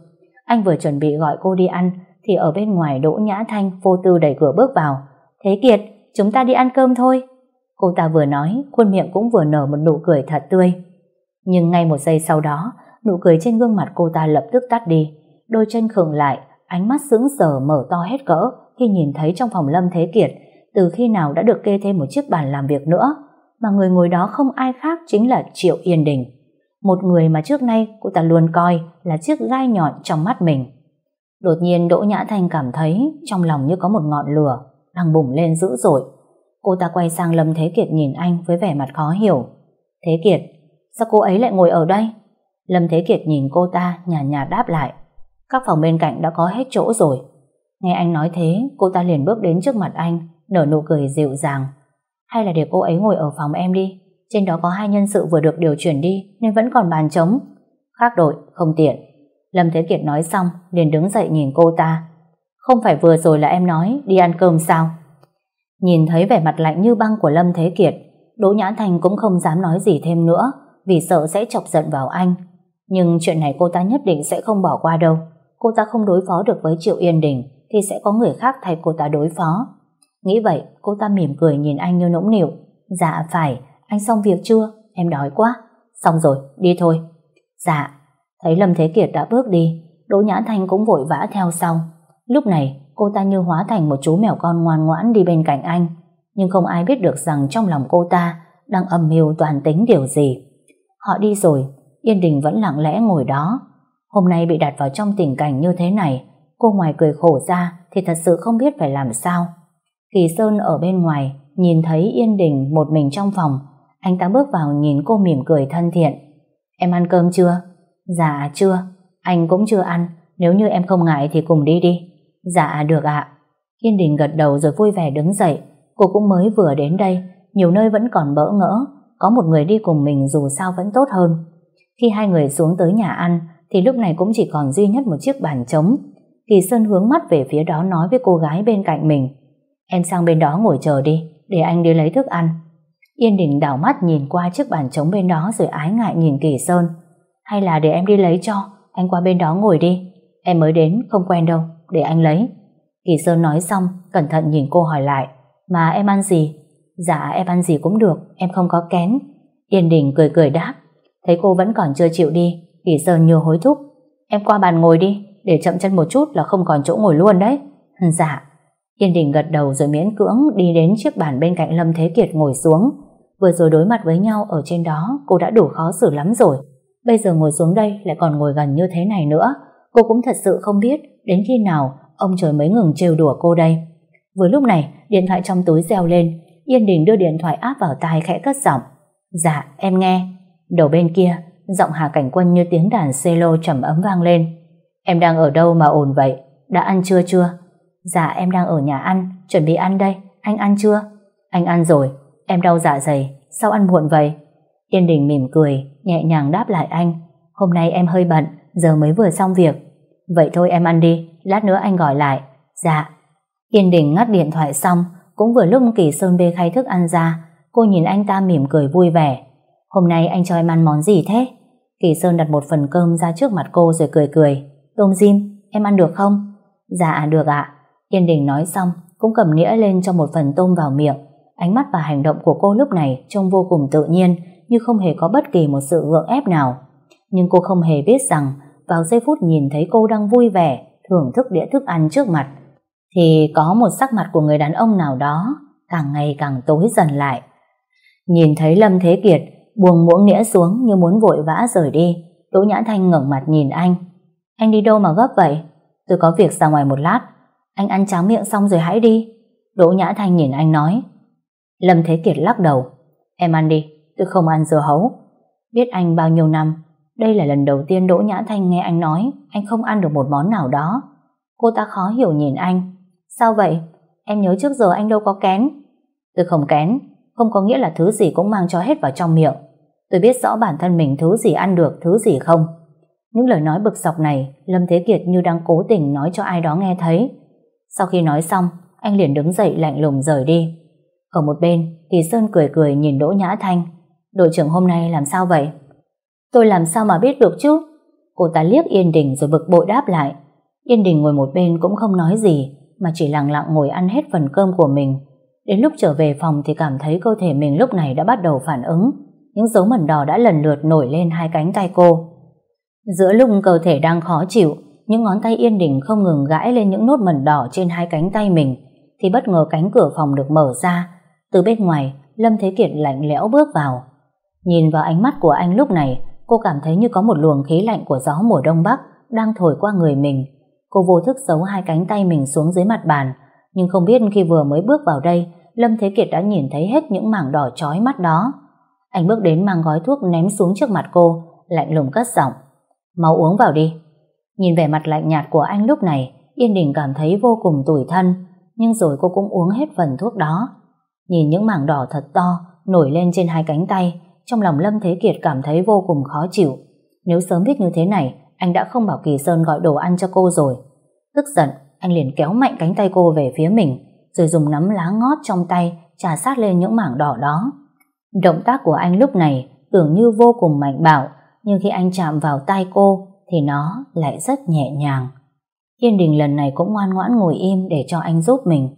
Anh vừa chuẩn bị gọi cô đi ăn thì ở bên ngoài Đỗ Nhã Thanh vô tư đẩy cửa bước vào. Thế Kiệt, chúng ta đi ăn cơm thôi. Cô ta vừa nói, khuôn miệng cũng vừa nở một nụ cười thật tươi. Nhưng ngay một giây sau đó, nụ cười trên gương mặt cô ta lập tức tắt đi. Đôi chân khựng lại, ánh mắt sững sờ mở to hết cỡ khi nhìn thấy trong phòng Lâm Thế Kiệt từ khi nào đã được kê thêm một chiếc bàn làm việc nữa mà người ngồi đó không ai khác chính là Triệu Yên Đình. Một người mà trước nay cô ta luôn coi là chiếc gai nhọn trong mắt mình. Đột nhiên Đỗ Nhã Thanh cảm thấy trong lòng như có một ngọn lửa đang bùng lên dữ dội. Cô ta quay sang Lâm Thế Kiệt nhìn anh với vẻ mặt khó hiểu. Thế Kiệt, sao cô ấy lại ngồi ở đây? Lâm Thế Kiệt nhìn cô ta nhàn nhạt, nhạt đáp lại. Các phòng bên cạnh đã có hết chỗ rồi. Nghe anh nói thế, cô ta liền bước đến trước mặt anh, nở nụ cười dịu dàng. Hay là để cô ấy ngồi ở phòng em đi. Trên đó có hai nhân sự vừa được điều chuyển đi, nên vẫn còn bàn trống. Khác đội, không tiện. Lâm Thế Kiệt nói xong, liền đứng dậy nhìn cô ta. Không phải vừa rồi là em nói đi ăn cơm sao? Nhìn thấy vẻ mặt lạnh như băng của Lâm Thế Kiệt, Đỗ Nhã Thành cũng không dám nói gì thêm nữa, vì sợ sẽ chọc giận vào anh. Nhưng chuyện này cô ta nhất định sẽ không bỏ qua đâu. Cô ta không đối phó được với Triệu Yên Đình, thì sẽ có người khác thay cô ta đối phó. Nghĩ vậy, cô ta mỉm cười nhìn anh như nũng nịu. Dạ phải, anh xong việc chưa? Em đói quá. Xong rồi, đi thôi. Dạ, thấy Lâm Thế Kiệt đã bước đi, Đỗ Nhã Thanh cũng vội vã theo sau. Lúc này, cô ta như hóa thành một chú mèo con ngoan ngoãn đi bên cạnh anh. Nhưng không ai biết được rằng trong lòng cô ta đang âm mưu toàn tính điều gì. Họ đi rồi, Yên Đình vẫn lặng lẽ ngồi đó. Hôm nay bị đặt vào trong tình cảnh như thế này, cô ngoài cười khổ ra thì thật sự không biết phải làm sao. Kỳ Sơn ở bên ngoài, nhìn thấy Yên Đình một mình trong phòng, anh ta bước vào nhìn cô mỉm cười thân thiện. Em ăn cơm chưa? Dạ chưa, anh cũng chưa ăn, nếu như em không ngại thì cùng đi đi. Dạ được ạ. Yên Đình gật đầu rồi vui vẻ đứng dậy, cô cũng mới vừa đến đây, nhiều nơi vẫn còn bỡ ngỡ, có một người đi cùng mình dù sao vẫn tốt hơn. Khi hai người xuống tới nhà ăn, thì lúc này cũng chỉ còn duy nhất một chiếc bàn trống. Kỳ Sơn hướng mắt về phía đó nói với cô gái bên cạnh mình. Em sang bên đó ngồi chờ đi, để anh đi lấy thức ăn. Yên Đình đảo mắt nhìn qua chiếc bàn trống bên đó rồi ái ngại nhìn Kỳ Sơn. Hay là để em đi lấy cho, anh qua bên đó ngồi đi. Em mới đến, không quen đâu, để anh lấy. Kỳ Sơn nói xong, cẩn thận nhìn cô hỏi lại. Mà em ăn gì? Dạ em ăn gì cũng được, em không có kén. Yên Đình cười cười đáp. Thấy cô vẫn còn chưa chịu đi, Kỳ Sơn như hối thúc. Em qua bàn ngồi đi, để chậm chân một chút là không còn chỗ ngồi luôn đấy. Dạ. Yên Đình gật đầu rồi miễn cưỡng đi đến chiếc bàn bên cạnh Lâm Thế Kiệt ngồi xuống. Vừa rồi đối mặt với nhau ở trên đó, cô đã đủ khó xử lắm rồi. Bây giờ ngồi xuống đây lại còn ngồi gần như thế này nữa. Cô cũng thật sự không biết đến khi nào ông trời mới ngừng trêu đùa cô đây. Vừa lúc này, điện thoại trong túi reo lên. Yên Đình đưa điện thoại áp vào tai khẽ cất giọng. Dạ, em nghe. Đầu bên kia, giọng Hà Cảnh Quân như tiếng đàn cello trầm ấm vang lên. Em đang ở đâu mà ồn vậy? Đã ăn chưa chưa? Dạ em đang ở nhà ăn, chuẩn bị ăn đây. Anh ăn chưa? Anh ăn rồi. Em đau dạ dày, sao ăn muộn vậy? Yên Đình mỉm cười, nhẹ nhàng đáp lại anh. Hôm nay em hơi bận, giờ mới vừa xong việc. Vậy thôi em ăn đi, lát nữa anh gọi lại. Dạ. Yên Đình ngắt điện thoại xong, cũng vừa lúc Kỳ Sơn bê khay thức ăn ra, cô nhìn anh ta mỉm cười vui vẻ. Hôm nay anh cho em ăn món gì thế? Kỳ Sơn đặt một phần cơm ra trước mặt cô rồi cười cười. Tôm diêm, em ăn được không? Dạ được ạ. Yên Đình nói xong, cũng cầm nĩa lên cho một phần tôm vào miệng. Ánh mắt và hành động của cô lúc này trông vô cùng tự nhiên, như không hề có bất kỳ một sự gượng ép nào. Nhưng cô không hề biết rằng, vào giây phút nhìn thấy cô đang vui vẻ, thưởng thức đĩa thức ăn trước mặt, thì có một sắc mặt của người đàn ông nào đó càng ngày càng tối dần lại. Nhìn thấy Lâm Thế Kiệt buông muỗng nĩa xuống như muốn vội vã rời đi, Đỗ Nhã Thanh ngẩng mặt nhìn anh. Anh đi đâu mà gấp vậy? Tôi có việc ra ngoài một lát. Anh ăn tráng miệng xong rồi hãy đi. Đỗ Nhã Thanh nhìn anh nói. Lâm Thế Kiệt lắc đầu. Em ăn đi, tôi không ăn dưa hấu. Biết anh bao nhiêu năm, đây là lần đầu tiên Đỗ Nhã Thanh nghe anh nói anh không ăn được một món nào đó. Cô ta khó hiểu nhìn anh. Sao vậy? Em nhớ trước giờ anh đâu có kén. Tôi không kén, không có nghĩa là thứ gì cũng mang cho hết vào trong miệng. Tôi biết rõ bản thân mình thứ gì ăn được, thứ gì không. Những lời nói bực sọc này, Lâm Thế Kiệt như đang cố tình nói cho ai đó nghe thấy. Sau khi nói xong, anh liền đứng dậy lạnh lùng rời đi. Ở một bên, Kỳ Sơn cười cười nhìn Đỗ Nhã Thanh. Đội trưởng hôm nay làm sao vậy? Tôi làm sao mà biết được chứ? Cô ta liếc Yên Đình rồi bực bội đáp lại. Yên Đình ngồi một bên cũng không nói gì, mà chỉ lặng lặng ngồi ăn hết phần cơm của mình. Đến lúc trở về phòng thì cảm thấy cơ thể mình lúc này đã bắt đầu phản ứng. Những dấu mẩn đỏ đã lần lượt nổi lên hai cánh tay cô. Giữa lúc cơ thể đang khó chịu, những ngón tay Yên Đình không ngừng gãi lên những nốt mẩn đỏ trên hai cánh tay mình, thì bất ngờ cánh cửa phòng được mở ra. Từ bên ngoài, Lâm Thế Kiệt lạnh lẽo bước vào. Nhìn vào ánh mắt của anh lúc này, cô cảm thấy như có một luồng khí lạnh của gió mùa đông bắc đang thổi qua người mình. Cô vô thức giấu hai cánh tay mình xuống dưới mặt bàn, nhưng không biết khi vừa mới bước vào đây, Lâm Thế Kiệt đã nhìn thấy hết những mảng đỏ chói mắt đó. Anh bước đến mang gói thuốc ném xuống trước mặt cô, lạnh lùng cất giọng. Mau uống vào đi. Nhìn vẻ mặt lạnh nhạt của anh lúc này, Yên Đình cảm thấy vô cùng tủi thân, nhưng rồi cô cũng uống hết phần thuốc đó. Nhìn những mảng đỏ thật to nổi lên trên hai cánh tay, trong lòng Lâm Thế Kiệt cảm thấy vô cùng khó chịu. Nếu sớm biết như thế này, anh đã không bảo Kỳ Sơn gọi đồ ăn cho cô rồi. Tức giận, anh liền kéo mạnh cánh tay cô về phía mình, rồi dùng nắm lá ngót trong tay trà sát lên những mảng đỏ đó. Động tác của anh lúc này tưởng như vô cùng mạnh bạo, nhưng khi anh chạm vào tay cô thì nó lại rất nhẹ nhàng. Yên Đình lần này cũng ngoan ngoãn ngồi im để cho anh giúp mình.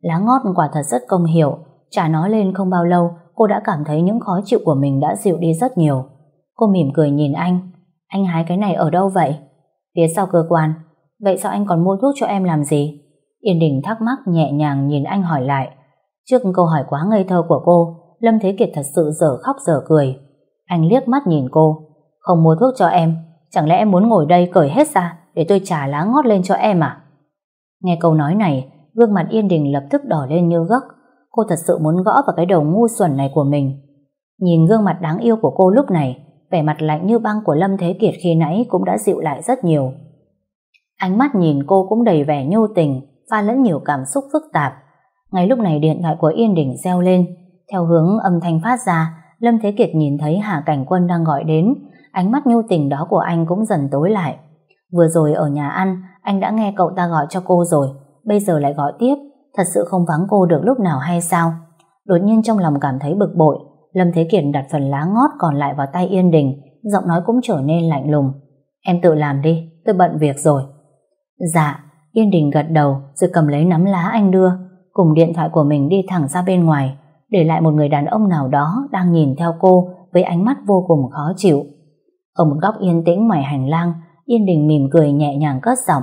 Lá ngót quả thật rất công hiệu, trả nó lên không bao lâu cô đã cảm thấy những khó chịu của mình đã dịu đi rất nhiều. Cô mỉm cười nhìn anh. Anh hái cái này ở đâu vậy? Phía sau cơ quan. Vậy sao anh còn mua thuốc cho em làm gì? Yên Đình thắc mắc nhẹ nhàng nhìn anh hỏi lại. Trước câu hỏi quá ngây thơ của cô, Lâm Thế Kiệt thật sự dở khóc dở cười. Anh liếc mắt nhìn cô. Không mua thuốc cho em, chẳng lẽ em muốn ngồi đây cởi hết ra để tôi trả lá ngót lên cho em à? Nghe câu nói này, gương mặt Yên Đình lập tức đỏ lên như gấc. Cô thật sự muốn gõ vào cái đầu ngu xuẩn này của mình. Nhìn gương mặt đáng yêu của cô lúc này, vẻ mặt lạnh như băng của Lâm Thế Kiệt khi nãy cũng đã dịu lại rất nhiều. Ánh mắt nhìn cô cũng đầy vẻ nhô tình, pha lẫn nhiều cảm xúc phức tạp. Ngay lúc này điện thoại của Yên Đình reo lên, theo hướng âm thanh phát ra, Lâm Thế Kiệt nhìn thấy Hà Cảnh Quân đang gọi đến, ánh mắt nhu tình đó của anh cũng dần tối lại. Vừa rồi ở nhà ăn, anh đã nghe cậu ta gọi cho cô rồi, bây giờ lại gọi tiếp, thật sự không vắng cô được lúc nào hay sao? Đột nhiên trong lòng cảm thấy bực bội, Lâm Thế Kiển đặt phần lá ngót còn lại vào tay Yên Đình, giọng nói cũng trở nên lạnh lùng. Em tự làm đi, tôi bận việc rồi. Dạ, Yên Đình gật đầu rồi cầm lấy nắm lá anh đưa, cùng điện thoại của mình đi thẳng ra bên ngoài, để lại một người đàn ông nào đó đang nhìn theo cô với ánh mắt vô cùng khó chịu. Ở một góc yên tĩnh ngoài hành lang, Yên Đình mỉm cười nhẹ nhàng cất giọng.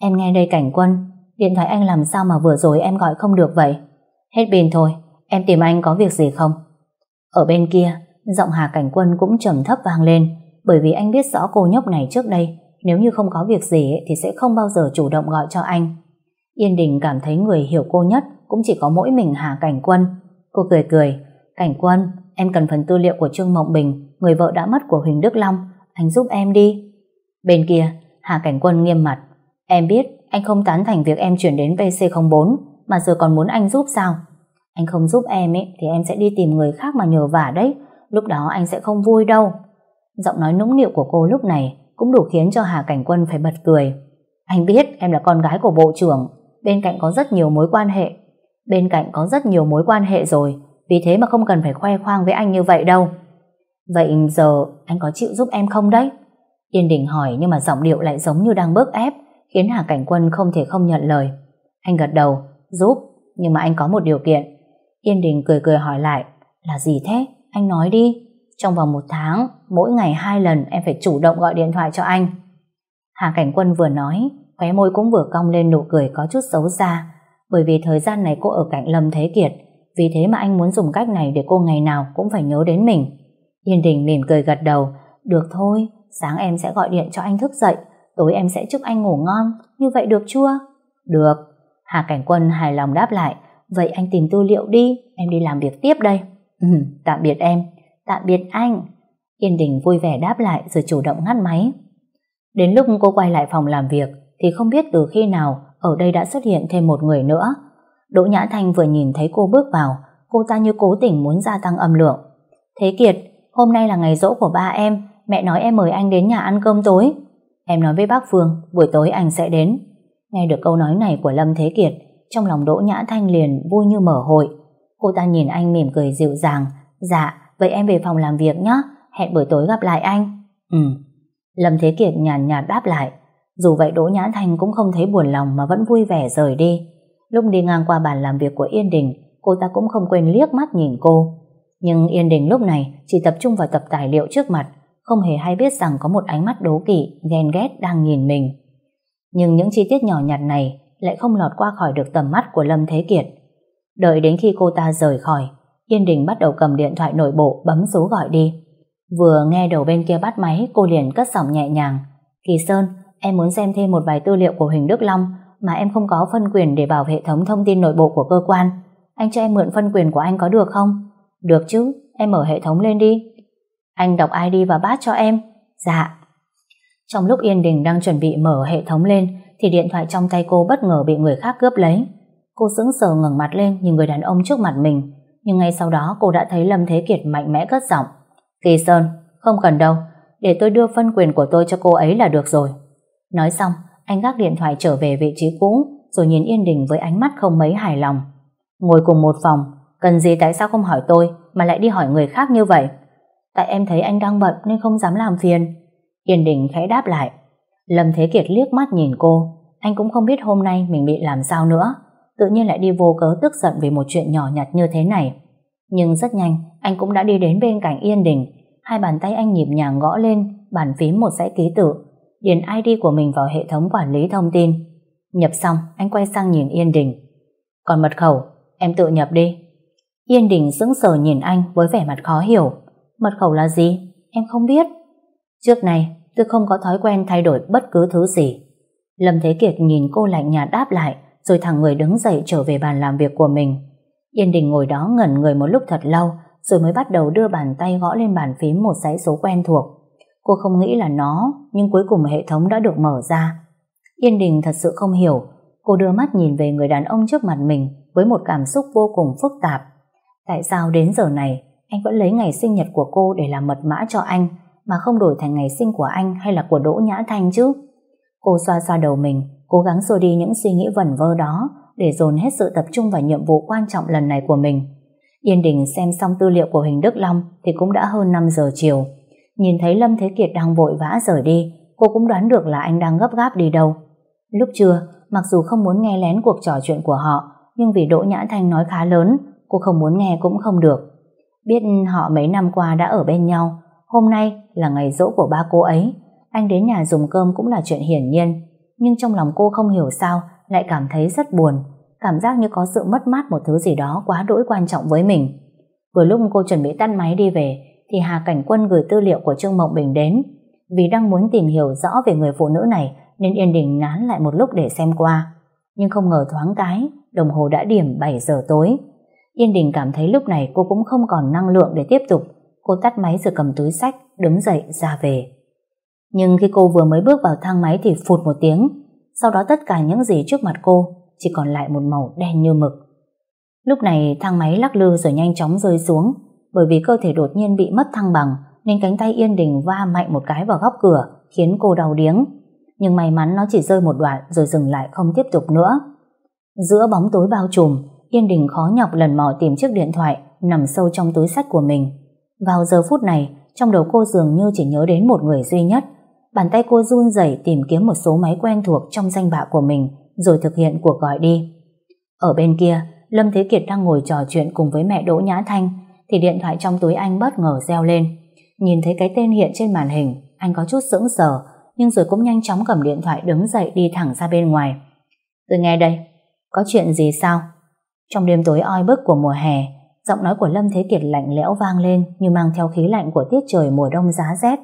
Em nghe đây cảnh quân, điện thoại anh làm sao mà vừa rồi em gọi không được vậy? Hết pin thôi, em tìm anh có việc gì không? Ở bên kia, giọng Hà Cảnh Quân cũng trầm thấp vang lên, bởi vì anh biết rõ cô nhóc này trước đây, nếu như không có việc gì thì sẽ không bao giờ chủ động gọi cho anh. Yên Đình cảm thấy người hiểu cô nhất cũng chỉ có mỗi mình Hà Cảnh Quân. Cô cười cười, Cảnh Quân, em cần phần tư liệu của Trương Mộng Bình, người vợ đã mất của Huỳnh Đức Long, anh giúp em đi. Bên kia, Hà Cảnh Quân nghiêm mặt, em biết anh không tán thành việc em chuyển đến PC04, mà giờ còn muốn anh giúp sao? Anh không giúp em ấy, thì em sẽ đi tìm người khác mà nhờ vả đấy, lúc đó anh sẽ không vui đâu. Giọng nói nũng nịu của cô lúc này cũng đủ khiến cho Hà Cảnh Quân phải bật cười. Anh biết em là con gái của bộ trưởng, bên cạnh có rất nhiều mối quan hệ. Bên cạnh có rất nhiều mối quan hệ rồi, vì thế mà không cần phải khoe khoang với anh như vậy đâu. Vậy giờ anh có chịu giúp em không đấy? Yên Đình hỏi nhưng mà giọng điệu lại giống như đang bức ép, khiến Hà Cảnh Quân không thể không nhận lời. Anh gật đầu, giúp, nhưng mà anh có một điều kiện. Yên Đình cười cười hỏi lại, là gì thế? Anh nói đi. Trong vòng một tháng, mỗi ngày hai lần em phải chủ động gọi điện thoại cho anh. Hà Cảnh Quân vừa nói, khóe môi cũng vừa cong lên nụ cười có chút xấu xa, bởi vì thời gian này cô ở cạnh Lâm Thế Kiệt, vì thế mà anh muốn dùng cách này để cô ngày nào cũng phải nhớ đến mình. Yên Đình mỉm cười gật đầu, được thôi, sáng em sẽ gọi điện cho anh thức dậy, tối em sẽ chúc anh ngủ ngon, như vậy được chưa? Được. Hà Cảnh Quân hài lòng đáp lại, vậy anh tìm tư liệu đi, em đi làm việc tiếp đây. Ừ, tạm biệt em, tạm biệt anh. Yên Đình vui vẻ đáp lại rồi chủ động ngắt máy. Đến lúc cô quay lại phòng làm việc thì không biết từ khi nào ở đây đã xuất hiện thêm một người nữa. Đỗ Nhã Thanh vừa nhìn thấy cô bước vào, cô ta như cố tình muốn gia tăng âm lượng. Thế Kiệt, hôm nay là ngày rỗ của ba em, mẹ nói em mời anh đến nhà ăn cơm tối. Em nói với bác Phương, buổi tối anh sẽ đến. Nghe được câu nói này của Lâm Thế Kiệt, trong lòng Đỗ Nhã Thanh liền vui như mở hội. Cô ta nhìn anh mỉm cười dịu dàng. Dạ, vậy em về phòng làm việc nhé, hẹn buổi tối gặp lại anh. Ừ. Lâm Thế Kiệt nhàn nhạt đáp lại. Dù vậy Đỗ Nhã Thanh cũng không thấy buồn lòng mà vẫn vui vẻ rời đi. Lúc đi ngang qua bàn làm việc của Yên Đình, cô ta cũng không quên liếc mắt nhìn cô. Nhưng Yên Đình lúc này chỉ tập trung vào tập tài liệu trước mặt, không hề hay biết rằng có một ánh mắt đố kỵ, ghen ghét đang nhìn mình. Nhưng những chi tiết nhỏ nhặt này lại không lọt qua khỏi được tầm mắt của Lâm Thế Kiệt. Đợi đến khi cô ta rời khỏi, Yên Đình bắt đầu cầm điện thoại nội bộ bấm số gọi đi. Vừa nghe đầu bên kia bắt máy, cô liền cất giọng nhẹ nhàng. Kỳ Sơn, em muốn xem thêm một vài tư liệu của Huỳnh Đức Long mà em không có phân quyền để bảo hệ thống thông tin nội bộ của cơ quan. Anh cho em mượn phân quyền của anh có được không? Được chứ, em mở hệ thống lên đi. Anh đọc ID và bát cho em. Dạ. Trong lúc Yên Đình đang chuẩn bị mở hệ thống lên thì điện thoại trong tay cô bất ngờ bị người khác cướp lấy. Cô sững sờ ngẩng mặt lên nhìn người đàn ông trước mặt mình. Nhưng ngay sau đó cô đã thấy Lâm Thế Kiệt mạnh mẽ cất giọng. Kỳ Sơn, không cần đâu. Để tôi đưa phân quyền của tôi cho cô ấy là được rồi. Nói xong, anh gác điện thoại trở về vị trí cũ rồi nhìn Yên Đình với ánh mắt không mấy hài lòng. Ngồi cùng một phòng, cần gì tại sao không hỏi tôi mà lại đi hỏi người khác như vậy? Tại em thấy anh đang bận nên không dám làm phiền. Yên Đình khẽ đáp lại. Lâm Thế Kiệt liếc mắt nhìn cô. Anh cũng không biết hôm nay mình bị làm sao nữa. Tự nhiên lại đi vô cớ tức giận vì một chuyện nhỏ nhặt như thế này. Nhưng rất nhanh, anh cũng đã đi đến bên cạnh Yên Đình. Hai bàn tay anh nhịp nhàng gõ lên bàn phím một dãy ký tự điền ID của mình vào hệ thống quản lý thông tin. Nhập xong, anh quay sang nhìn Yên Đình. Còn mật khẩu, em tự nhập đi. Yên Đình sững sờ nhìn anh với vẻ mặt khó hiểu. Mật khẩu là gì? Em không biết. Trước này, tôi không có thói quen thay đổi bất cứ thứ gì. Lâm Thế Kiệt nhìn cô lạnh nhạt đáp lại, rồi thẳng người đứng dậy trở về bàn làm việc của mình. Yên Đình ngồi đó ngẩn người một lúc thật lâu, rồi mới bắt đầu đưa bàn tay gõ lên bàn phím một dãy số quen thuộc. Cô không nghĩ là nó, nhưng cuối cùng hệ thống đã được mở ra. Yên Đình thật sự không hiểu, cô đưa mắt nhìn về người đàn ông trước mặt mình với một cảm xúc vô cùng phức tạp. Tại sao đến giờ này, anh vẫn lấy ngày sinh nhật của cô để làm mật mã cho anh, mà không đổi thành ngày sinh của anh hay là của Đỗ Nhã Thanh chứ? Cô xoa xoa đầu mình, cố gắng xua đi những suy nghĩ vẩn vơ đó để dồn hết sự tập trung vào nhiệm vụ quan trọng lần này của mình. Yên Đình xem xong tư liệu của Huỳnh Đức Long thì cũng đã hơn 5 giờ chiều. Nhìn thấy Lâm Thế Kiệt đang vội vã rời đi, cô cũng đoán được là anh đang gấp gáp đi đâu. Lúc trưa, mặc dù không muốn nghe lén cuộc trò chuyện của họ, nhưng vì Đỗ Nhã Thanh nói khá lớn, cô không muốn nghe cũng không được. Biết họ mấy năm qua đã ở bên nhau, hôm nay là ngày dỗ của ba cô ấy, anh đến nhà dùng cơm cũng là chuyện hiển nhiên, nhưng trong lòng cô không hiểu sao lại cảm thấy rất buồn, cảm giác như có sự mất mát một thứ gì đó quá đỗi quan trọng với mình. Vừa lúc cô chuẩn bị tắt máy đi về, thì Hà Cảnh Quân gửi tư liệu của Trương Mộng Bình đến. Vì đang muốn tìm hiểu rõ về người phụ nữ này nên Yên Đình nán lại một lúc để xem qua. Nhưng không ngờ thoáng cái, đồng hồ đã điểm 7 giờ tối. Yên Đình cảm thấy lúc này cô cũng không còn năng lượng để tiếp tục. Cô tắt máy rồi cầm túi sách, đứng dậy ra về. Nhưng khi cô vừa mới bước vào thang máy thì phụt một tiếng. Sau đó tất cả những gì trước mặt cô chỉ còn lại một màu đen như mực. Lúc này thang máy lắc lư rồi nhanh chóng rơi xuống bởi vì cơ thể đột nhiên bị mất thăng bằng nên cánh tay Yên Đình va mạnh một cái vào góc cửa khiến cô đau điếng. Nhưng may mắn nó chỉ rơi một đoạn rồi dừng lại không tiếp tục nữa. Giữa bóng tối bao trùm, Yên Đình khó nhọc lần mò tìm chiếc điện thoại nằm sâu trong túi sách của mình. Vào giờ phút này, trong đầu cô dường như chỉ nhớ đến một người duy nhất. Bàn tay cô run rẩy tìm kiếm một số máy quen thuộc trong danh bạ của mình rồi thực hiện cuộc gọi đi. Ở bên kia, Lâm Thế Kiệt đang ngồi trò chuyện cùng với mẹ Đỗ Nhã Thanh thì điện thoại trong túi anh bất ngờ reo lên. Nhìn thấy cái tên hiện trên màn hình, anh có chút sững sờ nhưng rồi cũng nhanh chóng cầm điện thoại đứng dậy đi thẳng ra bên ngoài. Tôi nghe đây, có chuyện gì sao? Trong đêm tối oi bức của mùa hè, giọng nói của Lâm Thế Kiệt lạnh lẽo vang lên như mang theo khí lạnh của tiết trời mùa đông giá rét,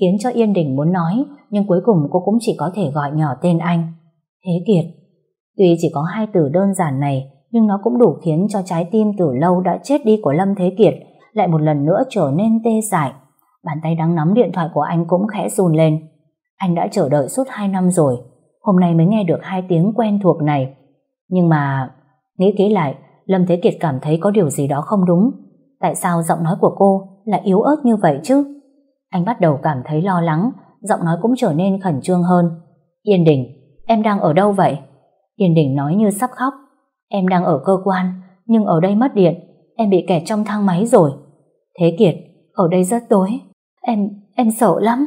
khiến cho Yên Đình muốn nói, nhưng cuối cùng cô cũng chỉ có thể gọi nhỏ tên anh. Thế Kiệt. Tuy chỉ có hai từ đơn giản này, nhưng nó cũng đủ khiến cho trái tim từ lâu đã chết đi của Lâm Thế Kiệt lại một lần nữa trở nên tê dại. Bàn tay đang nắm điện thoại của anh cũng khẽ run lên. Anh đã chờ đợi suốt hai năm rồi, hôm nay mới nghe được hai tiếng quen thuộc này. Nhưng mà, nghĩ kỹ lại, Lâm Thế Kiệt cảm thấy có điều gì đó không đúng. Tại sao giọng nói của cô lại yếu ớt như vậy chứ? Anh bắt đầu cảm thấy lo lắng, giọng nói cũng trở nên khẩn trương hơn. Yên Đình, em đang ở đâu vậy? Yên Đình nói như sắp khóc. Em đang ở cơ quan, nhưng ở đây mất điện, em bị kẹt trong thang máy rồi. Thế Kiệt, ở đây rất tối, em, em sợ lắm.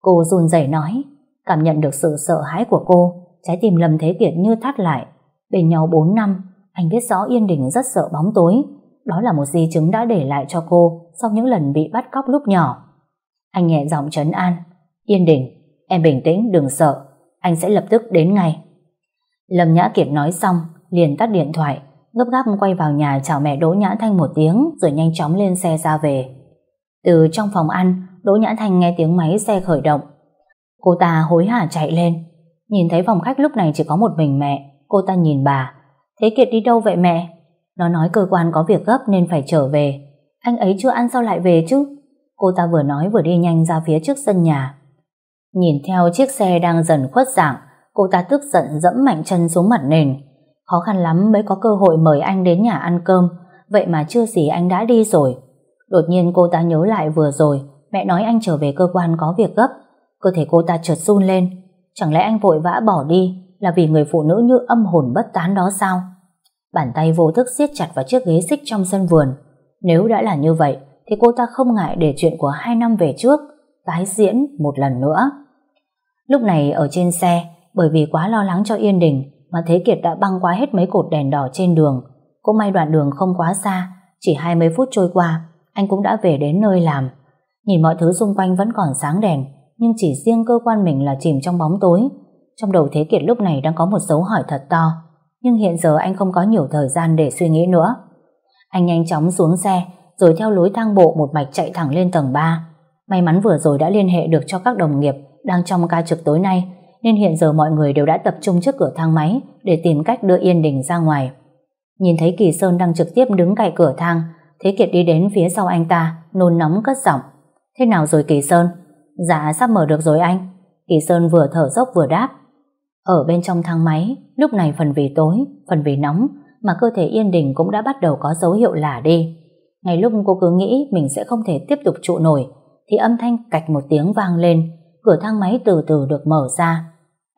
Cô run rẩy nói, cảm nhận được sự sợ hãi của cô, trái tim Lâm Thế Kiệt như thắt lại. Bên nhau 4 năm, anh biết rõ Yên Đình rất sợ bóng tối. Đó là một di chứng đã để lại cho cô sau những lần bị bắt cóc lúc nhỏ. Anh nhẹ giọng trấn an. Yên Đình, em bình tĩnh, đừng sợ. Anh sẽ lập tức đến ngay. Lâm Nhã Kiệt nói xong, liền tắt điện thoại, gấp gáp quay vào nhà chào mẹ Đỗ Nhã Thanh một tiếng rồi nhanh chóng lên xe ra về. Từ trong phòng ăn, Đỗ Nhã Thanh nghe tiếng máy xe khởi động. Cô ta hối hả chạy lên. Nhìn thấy phòng khách lúc này chỉ có một mình mẹ, cô ta nhìn bà. Thế Kiệt đi đâu vậy mẹ? Nó nói cơ quan có việc gấp nên phải trở về. Anh ấy chưa ăn sao lại về chứ? Cô ta vừa nói vừa đi nhanh ra phía trước sân nhà. Nhìn theo chiếc xe đang dần khuất dạng, cô ta tức giận dẫm mạnh chân xuống mặt nền. Khó khăn lắm mới có cơ hội mời anh đến nhà ăn cơm, vậy mà chưa gì anh đã đi rồi. Đột nhiên cô ta nhớ lại vừa rồi, mẹ nói anh trở về cơ quan có việc gấp. Cơ thể cô ta chợt run lên. Chẳng lẽ anh vội vã bỏ đi là vì người phụ nữ như âm hồn bất tán đó sao? Bàn tay vô thức siết chặt vào chiếc ghế xích trong sân vườn. Nếu đã là như vậy, thì cô ta không ngại để chuyện của hai năm về trước tái diễn một lần nữa. Lúc này ở trên xe, bởi vì quá lo lắng cho Yên Đình mà Thế Kiệt đã băng qua hết mấy cột đèn đỏ trên đường. Cũng may đoạn đường không quá xa, chỉ 20 phút trôi qua, anh cũng đã về đến nơi làm. Nhìn mọi thứ xung quanh vẫn còn sáng đèn, nhưng chỉ riêng cơ quan mình là chìm trong bóng tối. Trong đầu Thế Kiệt lúc này đang có một dấu hỏi thật to, nhưng hiện giờ anh không có nhiều thời gian để suy nghĩ nữa. Anh nhanh chóng xuống xe, rồi theo lối thang bộ một mạch chạy thẳng lên tầng 3. May mắn vừa rồi đã liên hệ được cho các đồng nghiệp đang trong ca trực tối nay, nên hiện giờ mọi người đều đã tập trung trước cửa thang máy để tìm cách đưa Yên Đình ra ngoài. Nhìn thấy Kỳ Sơn đang trực tiếp đứng cạnh cửa thang, Thế Kiệt đi đến phía sau anh ta, nôn nóng cất giọng. Thế nào rồi Kỳ Sơn? Dạ sắp mở được rồi anh. Kỳ Sơn vừa thở dốc vừa đáp. Ở bên trong thang máy, lúc này phần vì tối, phần vì nóng, mà cơ thể Yên Đình cũng đã bắt đầu có dấu hiệu lả đi. Ngay lúc cô cứ nghĩ mình sẽ không thể tiếp tục trụ nổi, thì âm thanh cạch một tiếng vang lên, cửa thang máy từ từ được mở ra.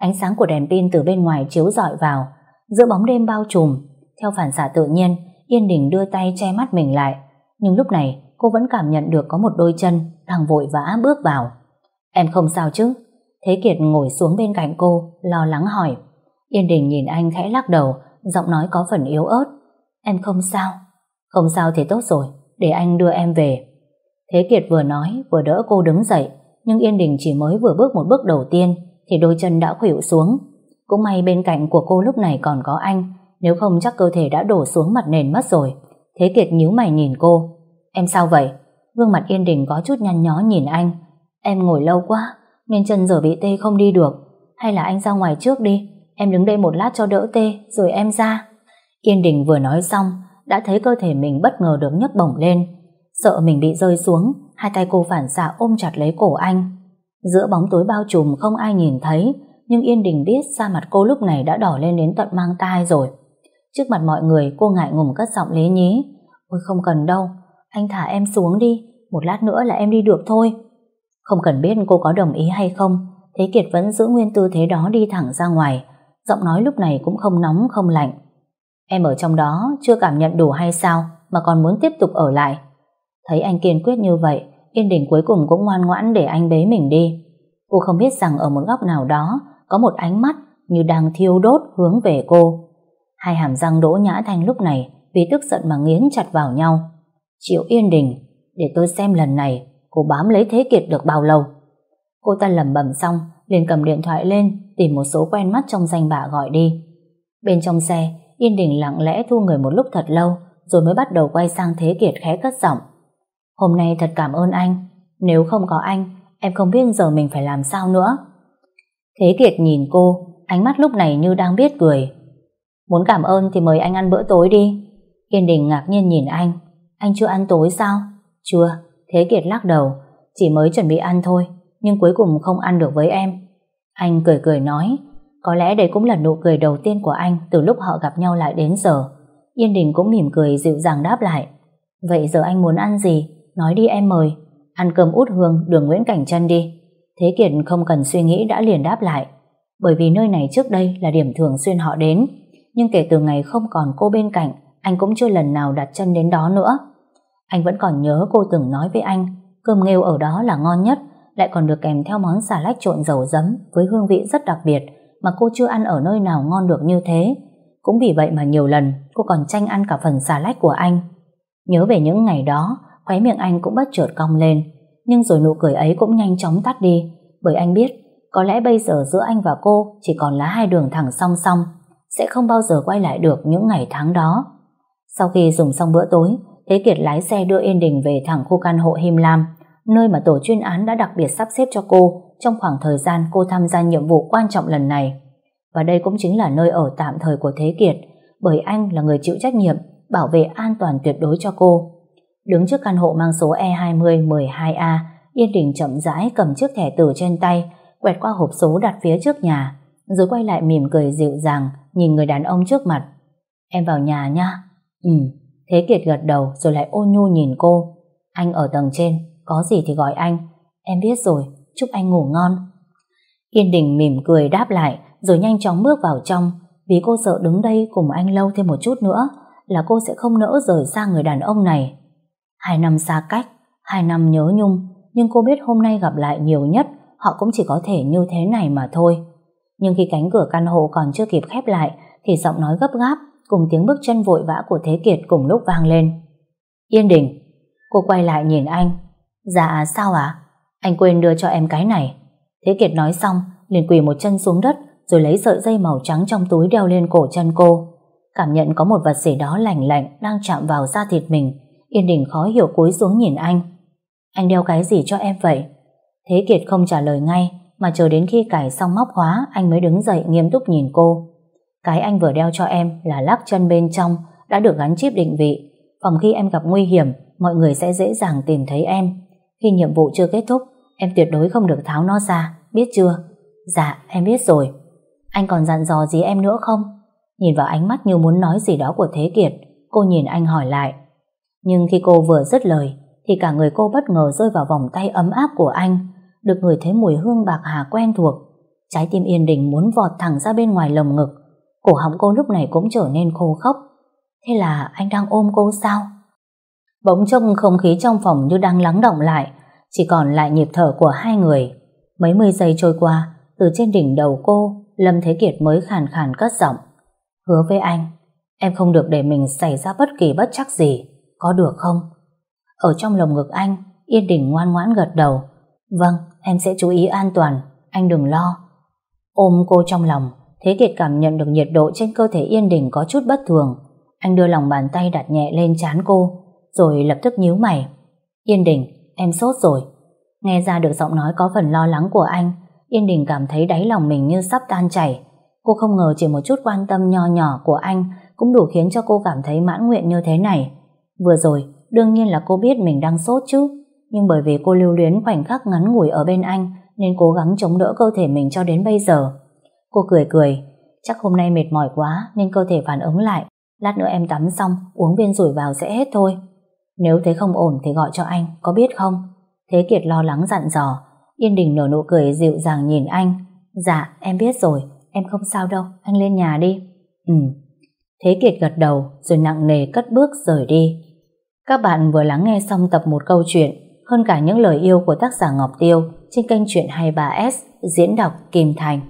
Ánh sáng của đèn pin từ bên ngoài chiếu rọi vào, giữa bóng đêm bao trùm. Theo phản xạ tự nhiên, Yên Đình đưa tay che mắt mình lại. Nhưng lúc này, cô vẫn cảm nhận được có một đôi chân đang vội vã bước vào. Em không sao chứ? Thế Kiệt ngồi xuống bên cạnh cô, lo lắng hỏi. Yên Đình nhìn anh khẽ lắc đầu, giọng nói có phần yếu ớt. Em không sao. Không sao thì tốt rồi, để anh đưa em về. Thế Kiệt vừa nói, vừa đỡ cô đứng dậy, nhưng Yên Đình chỉ mới vừa bước một bước đầu tiên, thì đôi chân đã khuỵu xuống. Cũng may bên cạnh của cô lúc này còn có anh, nếu không chắc cơ thể đã đổ xuống mặt nền mất rồi. Thế Kiệt nhíu mày nhìn cô. Em sao vậy? Gương mặt Yên Đình có chút nhăn nhó nhìn anh. Em ngồi lâu quá, nên chân giờ bị tê không đi được. Hay là anh ra ngoài trước đi, em đứng đây một lát cho đỡ tê, rồi em ra. Yên Đình vừa nói xong, đã thấy cơ thể mình bất ngờ được nhấc bổng lên. Sợ mình bị rơi xuống, hai tay cô phản xạ ôm chặt lấy cổ anh. Giữa bóng tối bao trùm không ai nhìn thấy, nhưng Yên Đình biết da mặt cô lúc này đã đỏ lên đến tận mang tai rồi. Trước mặt mọi người cô ngại ngùng cất giọng lế nhí. Ôi không cần đâu, anh thả em xuống đi, một lát nữa là em đi được thôi. Không cần biết cô có đồng ý hay không, Thế Kiệt vẫn giữ nguyên tư thế đó đi thẳng ra ngoài, giọng nói lúc này cũng không nóng không lạnh. Em ở trong đó chưa cảm nhận đủ hay sao mà còn muốn tiếp tục ở lại. Thấy anh kiên quyết như vậy, Yên Đình cuối cùng cũng ngoan ngoãn để anh bế mình đi. Cô không biết rằng ở một góc nào đó có một ánh mắt như đang thiêu đốt hướng về cô. Hai hàm răng Đỗ Nhã Thanh lúc này vì tức giận mà nghiến chặt vào nhau. Triệu Yên Đình, để tôi xem lần này cô bám lấy Thế Kiệt được bao lâu. Cô ta lẩm bẩm xong, liền cầm điện thoại lên, tìm một số quen mắt trong danh bạ gọi đi. Bên trong xe, Yên Đình lặng lẽ thu người một lúc thật lâu, rồi mới bắt đầu quay sang Thế Kiệt khẽ cất giọng. Hôm nay thật cảm ơn anh, nếu không có anh, em không biết giờ mình phải làm sao nữa. Thế Kiệt nhìn cô, ánh mắt lúc này như đang biết cười. Muốn cảm ơn thì mời anh ăn bữa tối đi. Yên Đình ngạc nhiên nhìn anh. Anh chưa ăn tối sao? Chưa. Thế Kiệt lắc đầu. Chỉ mới chuẩn bị ăn thôi, nhưng cuối cùng không ăn được với em. Anh cười cười nói, có lẽ đây cũng là nụ cười đầu tiên của anh từ lúc họ gặp nhau lại đến giờ. Yên Đình cũng mỉm cười dịu dàng đáp lại. Vậy giờ anh muốn ăn gì? Nói đi em mời. Ăn cơm út hương đường Nguyễn Cảnh Trân đi. Thế Kiệt không cần suy nghĩ đã liền đáp lại. Bởi vì nơi này trước đây là điểm thường xuyên họ đến. Nhưng kể từ ngày không còn cô bên cạnh, anh cũng chưa lần nào đặt chân đến đó nữa. Anh vẫn còn nhớ cô từng nói với anh, cơm nghêu ở đó là ngon nhất, lại còn được kèm theo món xà lách trộn dầu giấm với hương vị rất đặc biệt mà cô chưa ăn ở nơi nào ngon được như thế. Cũng vì vậy mà nhiều lần cô còn tranh ăn cả phần xà lách của anh. Nhớ về những ngày đó, khóe miệng anh cũng bất chợt cong lên, nhưng rồi nụ cười ấy cũng nhanh chóng tắt đi, bởi anh biết có lẽ bây giờ giữa anh và cô chỉ còn là hai đường thẳng song song, sẽ không bao giờ quay lại được những ngày tháng đó. Sau khi dùng xong bữa tối, Thế Kiệt lái xe đưa Yên Đình về thẳng khu căn hộ Him Lam, nơi mà tổ chuyên án đã đặc biệt sắp xếp cho cô trong khoảng thời gian cô tham gia nhiệm vụ quan trọng lần này. Và đây cũng chính là nơi ở tạm thời của Thế Kiệt, bởi anh là người chịu trách nhiệm bảo vệ an toàn tuyệt đối cho cô. Đứng trước căn hộ mang số E2012A, Yên Đình chậm rãi cầm chiếc thẻ tử trên tay, quẹt qua hộp số đặt phía trước nhà, rồi quay lại mỉm cười dịu dàng, nhìn người đàn ông trước mặt. Em vào nhà nha. Ừ, Thế Kiệt gật đầu rồi lại ôn nhu nhìn cô. Anh ở tầng trên, có gì thì gọi anh. Em biết rồi, chúc anh ngủ ngon. Yên Đình mỉm cười đáp lại rồi nhanh chóng bước vào trong vì cô sợ đứng đây cùng anh lâu thêm một chút nữa là cô sẽ không nỡ rời xa người đàn ông này. Hai năm xa cách, hai năm nhớ nhung nhưng cô biết hôm nay gặp lại nhiều nhất họ cũng chỉ có thể như thế này mà thôi. Nhưng khi cánh cửa căn hộ còn chưa kịp khép lại thì giọng nói gấp gáp cùng tiếng bước chân vội vã của Thế Kiệt cùng lúc vang lên. Yên Đình, cô quay lại nhìn anh. Dạ sao ạ? Anh quên đưa cho em cái này. Thế Kiệt nói xong, liền quỳ một chân xuống đất rồi lấy sợi dây màu trắng trong túi đeo lên cổ chân cô. Cảm nhận có một vật gì đó lạnh lạnh đang chạm vào da thịt mình. Yên Đình khó hiểu cúi xuống nhìn anh. Anh đeo cái gì cho em vậy? Thế Kiệt không trả lời ngay, mà chờ đến khi cài xong móc khóa anh mới đứng dậy nghiêm túc nhìn cô. Cái anh vừa đeo cho em là lắc chân bên trong, đã được gắn chip định vị. Phòng khi em gặp nguy hiểm, mọi người sẽ dễ dàng tìm thấy em. Khi nhiệm vụ chưa kết thúc, em tuyệt đối không được tháo nó ra, biết chưa? Dạ em biết rồi. Anh còn dặn dò gì em nữa không? Nhìn vào ánh mắt như muốn nói gì đó của Thế Kiệt, cô nhìn anh hỏi lại. Nhưng khi cô vừa dứt lời, thì cả người cô bất ngờ rơi vào vòng tay ấm áp của anh, được người thấy mùi hương bạc hà quen thuộc. Trái tim yên đình muốn vọt thẳng ra bên ngoài lồng ngực. Cổ họng cô lúc này cũng trở nên khô khốc. Thế là anh đang ôm cô sao? Bỗng trông không khí trong phòng như đang lắng động lại, chỉ còn lại nhịp thở của hai người. Mấy mươi giây trôi qua, từ trên đỉnh đầu cô, Lâm Thế Kiệt mới khàn khàn cất giọng. Hứa với anh, em không được để mình xảy ra bất kỳ bất chắc gì có được không? Ở trong lồng ngực anh Yên Đình ngoan ngoãn gật đầu. Vâng, em sẽ chú ý an toàn Anh đừng lo. Ôm cô trong lòng Thế Kiệt cảm nhận được nhiệt độ trên cơ thể Yên Đình có chút bất thường. Anh đưa lòng bàn tay đặt nhẹ lên trán cô Rồi lập tức nhíu mày. Yên Đình, em sốt rồi. Nghe ra được giọng nói có phần lo lắng của anh Yên Đình cảm thấy đáy lòng mình như sắp tan chảy. Cô không ngờ chỉ một chút quan tâm nho nhỏ của anh Cũng đủ khiến cho cô cảm thấy mãn nguyện như thế này. Vừa rồi, Đương nhiên là cô biết mình đang sốt chứ. Nhưng bởi vì cô lưu luyến khoảnh khắc ngắn ngủi ở bên anh, Nên cố gắng chống đỡ cơ thể mình cho đến bây giờ. Cô cười cười, Chắc hôm nay mệt mỏi quá, Nên cơ thể phản ứng lại. Lát nữa em tắm xong, uống viên rủi vào sẽ hết thôi. Nếu thấy không ổn thì gọi cho anh, Có biết không? Thế Kiệt lo lắng dặn dò. Yên Đình nở nụ cười dịu dàng nhìn anh. Dạ em biết rồi, Em không sao đâu, Anh lên nhà đi. Ừ. Thế Kiệt gật đầu rồi nặng nề cất bước rời đi các bạn vừa lắng nghe xong tập một câu chuyện hơn cả những lời yêu của tác giả Ngọc Tiêu trên kênh Chuyện 23S diễn đọc Kim Thành.